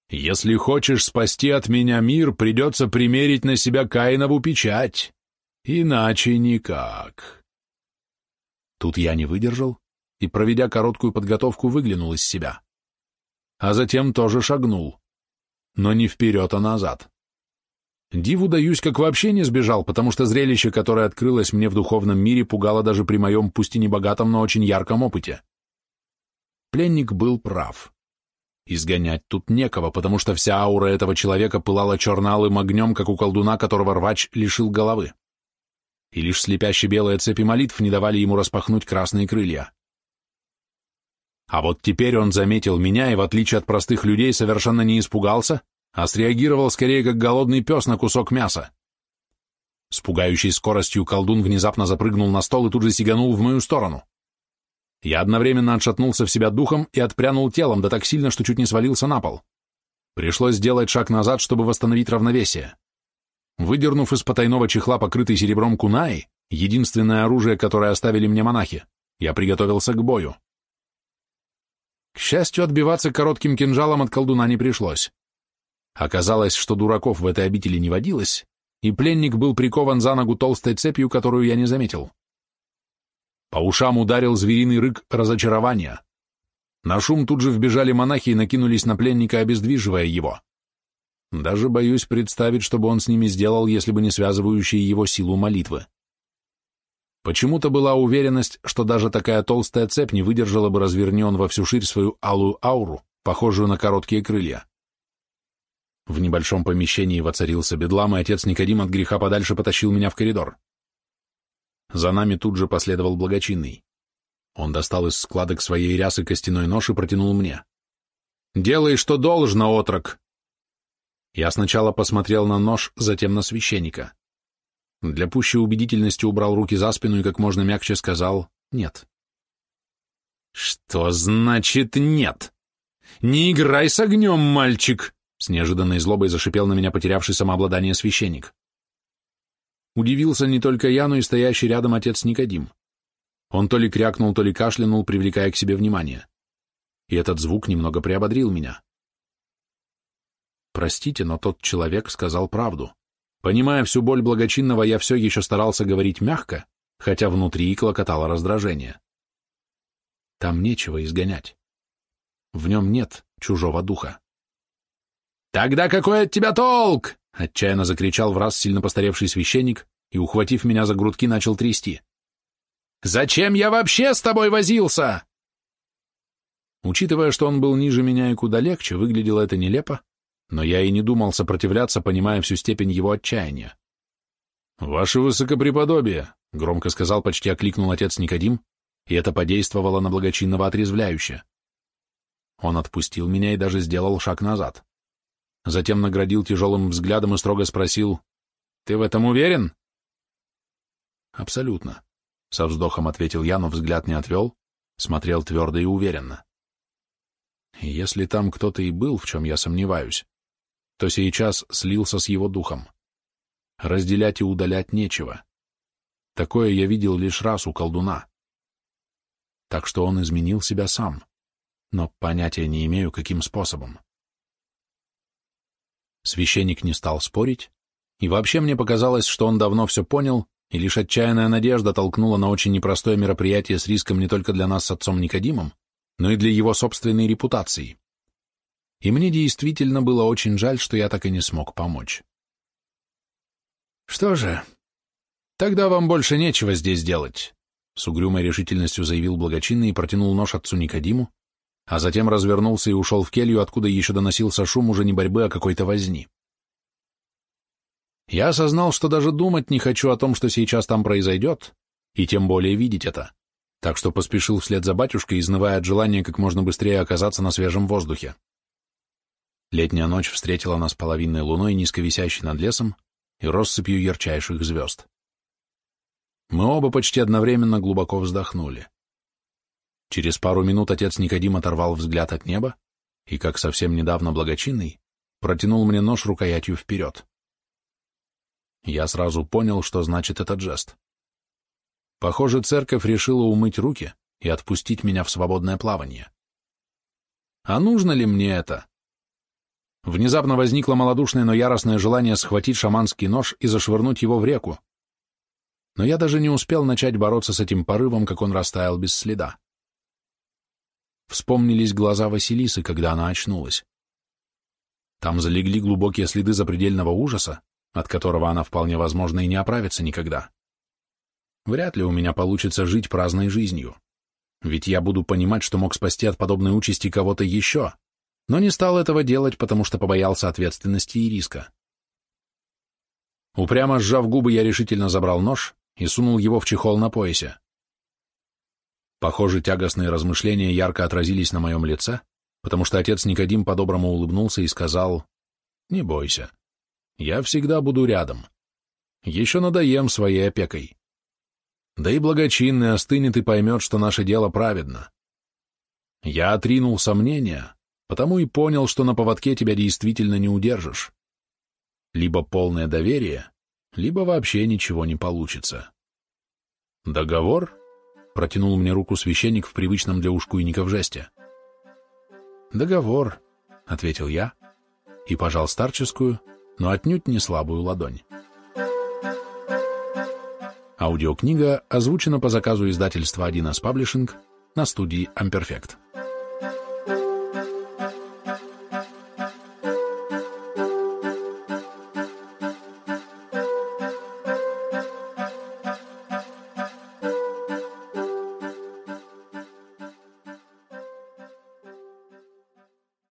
Если хочешь спасти от меня мир, придется примерить на себя Каинову печать. Иначе никак». Тут я не выдержал и, проведя короткую подготовку, выглянул из себя. А затем тоже шагнул. Но не вперед, а назад. Диву даюсь, как вообще не сбежал, потому что зрелище, которое открылось мне в духовном мире, пугало даже при моем, пусть и не богатом, но очень ярком опыте. Пленник был прав. Изгонять тут некого, потому что вся аура этого человека пылала черно-алым огнем, как у колдуна, которого рвач лишил головы. И лишь слепящие белые цепи молитв не давали ему распахнуть красные крылья. А вот теперь он заметил меня и, в отличие от простых людей, совершенно не испугался, а среагировал скорее как голодный пес на кусок мяса. С пугающей скоростью колдун внезапно запрыгнул на стол и тут же сиганул в мою сторону. Я одновременно отшатнулся в себя духом и отпрянул телом, да так сильно, что чуть не свалился на пол. Пришлось сделать шаг назад, чтобы восстановить равновесие. Выдернув из потайного чехла, покрытый серебром кунаи, единственное оружие, которое оставили мне монахи, я приготовился к бою. К счастью, отбиваться коротким кинжалом от колдуна не пришлось. Оказалось, что дураков в этой обители не водилось, и пленник был прикован за ногу толстой цепью, которую я не заметил. По ушам ударил звериный рык разочарования. На шум тут же вбежали монахи и накинулись на пленника, обездвиживая его. Даже боюсь представить, что бы он с ними сделал, если бы не связывающие его силу молитвы. Почему-то была уверенность, что даже такая толстая цепь не выдержала бы, разверни во всю ширь свою алую ауру, похожую на короткие крылья. В небольшом помещении воцарился бедлам, и отец Никодим от греха подальше потащил меня в коридор. За нами тут же последовал благочинный. Он достал из складок своей рясы костяной нож и протянул мне. «Делай, что должно, отрок!» Я сначала посмотрел на нож, затем на священника. Для пущей убедительности убрал руки за спину и как можно мягче сказал «нет». Что значит нет? Не играй с огнем, мальчик! С неожиданной злобой зашипел на меня потерявший самообладание священник. Удивился не только я, но и стоящий рядом отец Никодим. Он то ли крякнул, то ли кашлянул, привлекая к себе внимание. И этот звук немного приободрил меня. Простите, но тот человек сказал правду. Понимая всю боль благочинного, я все еще старался говорить мягко, хотя внутри клокотало раздражение. Там нечего изгонять. В нем нет чужого духа. «Тогда какой от тебя толк?» — отчаянно закричал в раз сильно постаревший священник и, ухватив меня за грудки, начал трясти. «Зачем я вообще с тобой возился?» Учитывая, что он был ниже меня и куда легче, выглядело это нелепо, но я и не думал сопротивляться, понимая всю степень его отчаяния. «Ваше высокопреподобие», — громко сказал, почти окликнул отец Никодим, и это подействовало на благочинного отрезвляюще. Он отпустил меня и даже сделал шаг назад. Затем наградил тяжелым взглядом и строго спросил, «Ты в этом уверен?» «Абсолютно», — со вздохом ответил я, но взгляд не отвел, смотрел твердо и уверенно. «Если там кто-то и был, в чем я сомневаюсь, то сейчас слился с его духом. Разделять и удалять нечего. Такое я видел лишь раз у колдуна. Так что он изменил себя сам, но понятия не имею, каким способом. Священник не стал спорить, и вообще мне показалось, что он давно все понял, и лишь отчаянная надежда толкнула на очень непростое мероприятие с риском не только для нас с отцом Никодимом, но и для его собственной репутации и мне действительно было очень жаль, что я так и не смог помочь. «Что же, тогда вам больше нечего здесь делать», — с угрюмой решительностью заявил благочинный и протянул нож отцу Никодиму, а затем развернулся и ушел в келью, откуда еще доносился шум уже не борьбы, а какой-то возни. Я осознал, что даже думать не хочу о том, что сейчас там произойдет, и тем более видеть это, так что поспешил вслед за батюшкой, изнывая от желания как можно быстрее оказаться на свежем воздухе. Летняя ночь встретила нас половинной луной, низко висящей над лесом, и россыпью ярчайших звезд. Мы оба почти одновременно глубоко вздохнули. Через пару минут отец Никодим оторвал взгляд от неба и, как совсем недавно благочинный, протянул мне нож рукоятью вперед. Я сразу понял, что значит этот жест. Похоже, церковь решила умыть руки и отпустить меня в свободное плавание. А нужно ли мне это? Внезапно возникло малодушное, но яростное желание схватить шаманский нож и зашвырнуть его в реку. Но я даже не успел начать бороться с этим порывом, как он растаял без следа. Вспомнились глаза Василисы, когда она очнулась. Там залегли глубокие следы запредельного ужаса, от которого она вполне возможно и не оправится никогда. Вряд ли у меня получится жить праздной жизнью. Ведь я буду понимать, что мог спасти от подобной участи кого-то еще, но не стал этого делать, потому что побоялся ответственности и риска. Упрямо сжав губы, я решительно забрал нож и сунул его в чехол на поясе. Похоже, тягостные размышления ярко отразились на моем лице, потому что отец Никодим по-доброму улыбнулся и сказал, «Не бойся, я всегда буду рядом. Еще надоем своей опекой. Да и благочинный остынет и поймет, что наше дело праведно. Я отринул сомнения, Потому и понял, что на поводке тебя действительно не удержишь. Либо полное доверие, либо вообще ничего не получится. Договор? Протянул мне руку священник в привычном для ушкуйников жесте. Договор, ответил я и пожал старческую, но отнюдь не слабую ладонь. Аудиокнига озвучена по заказу издательства 1С Паблишинг на студии Amperfect.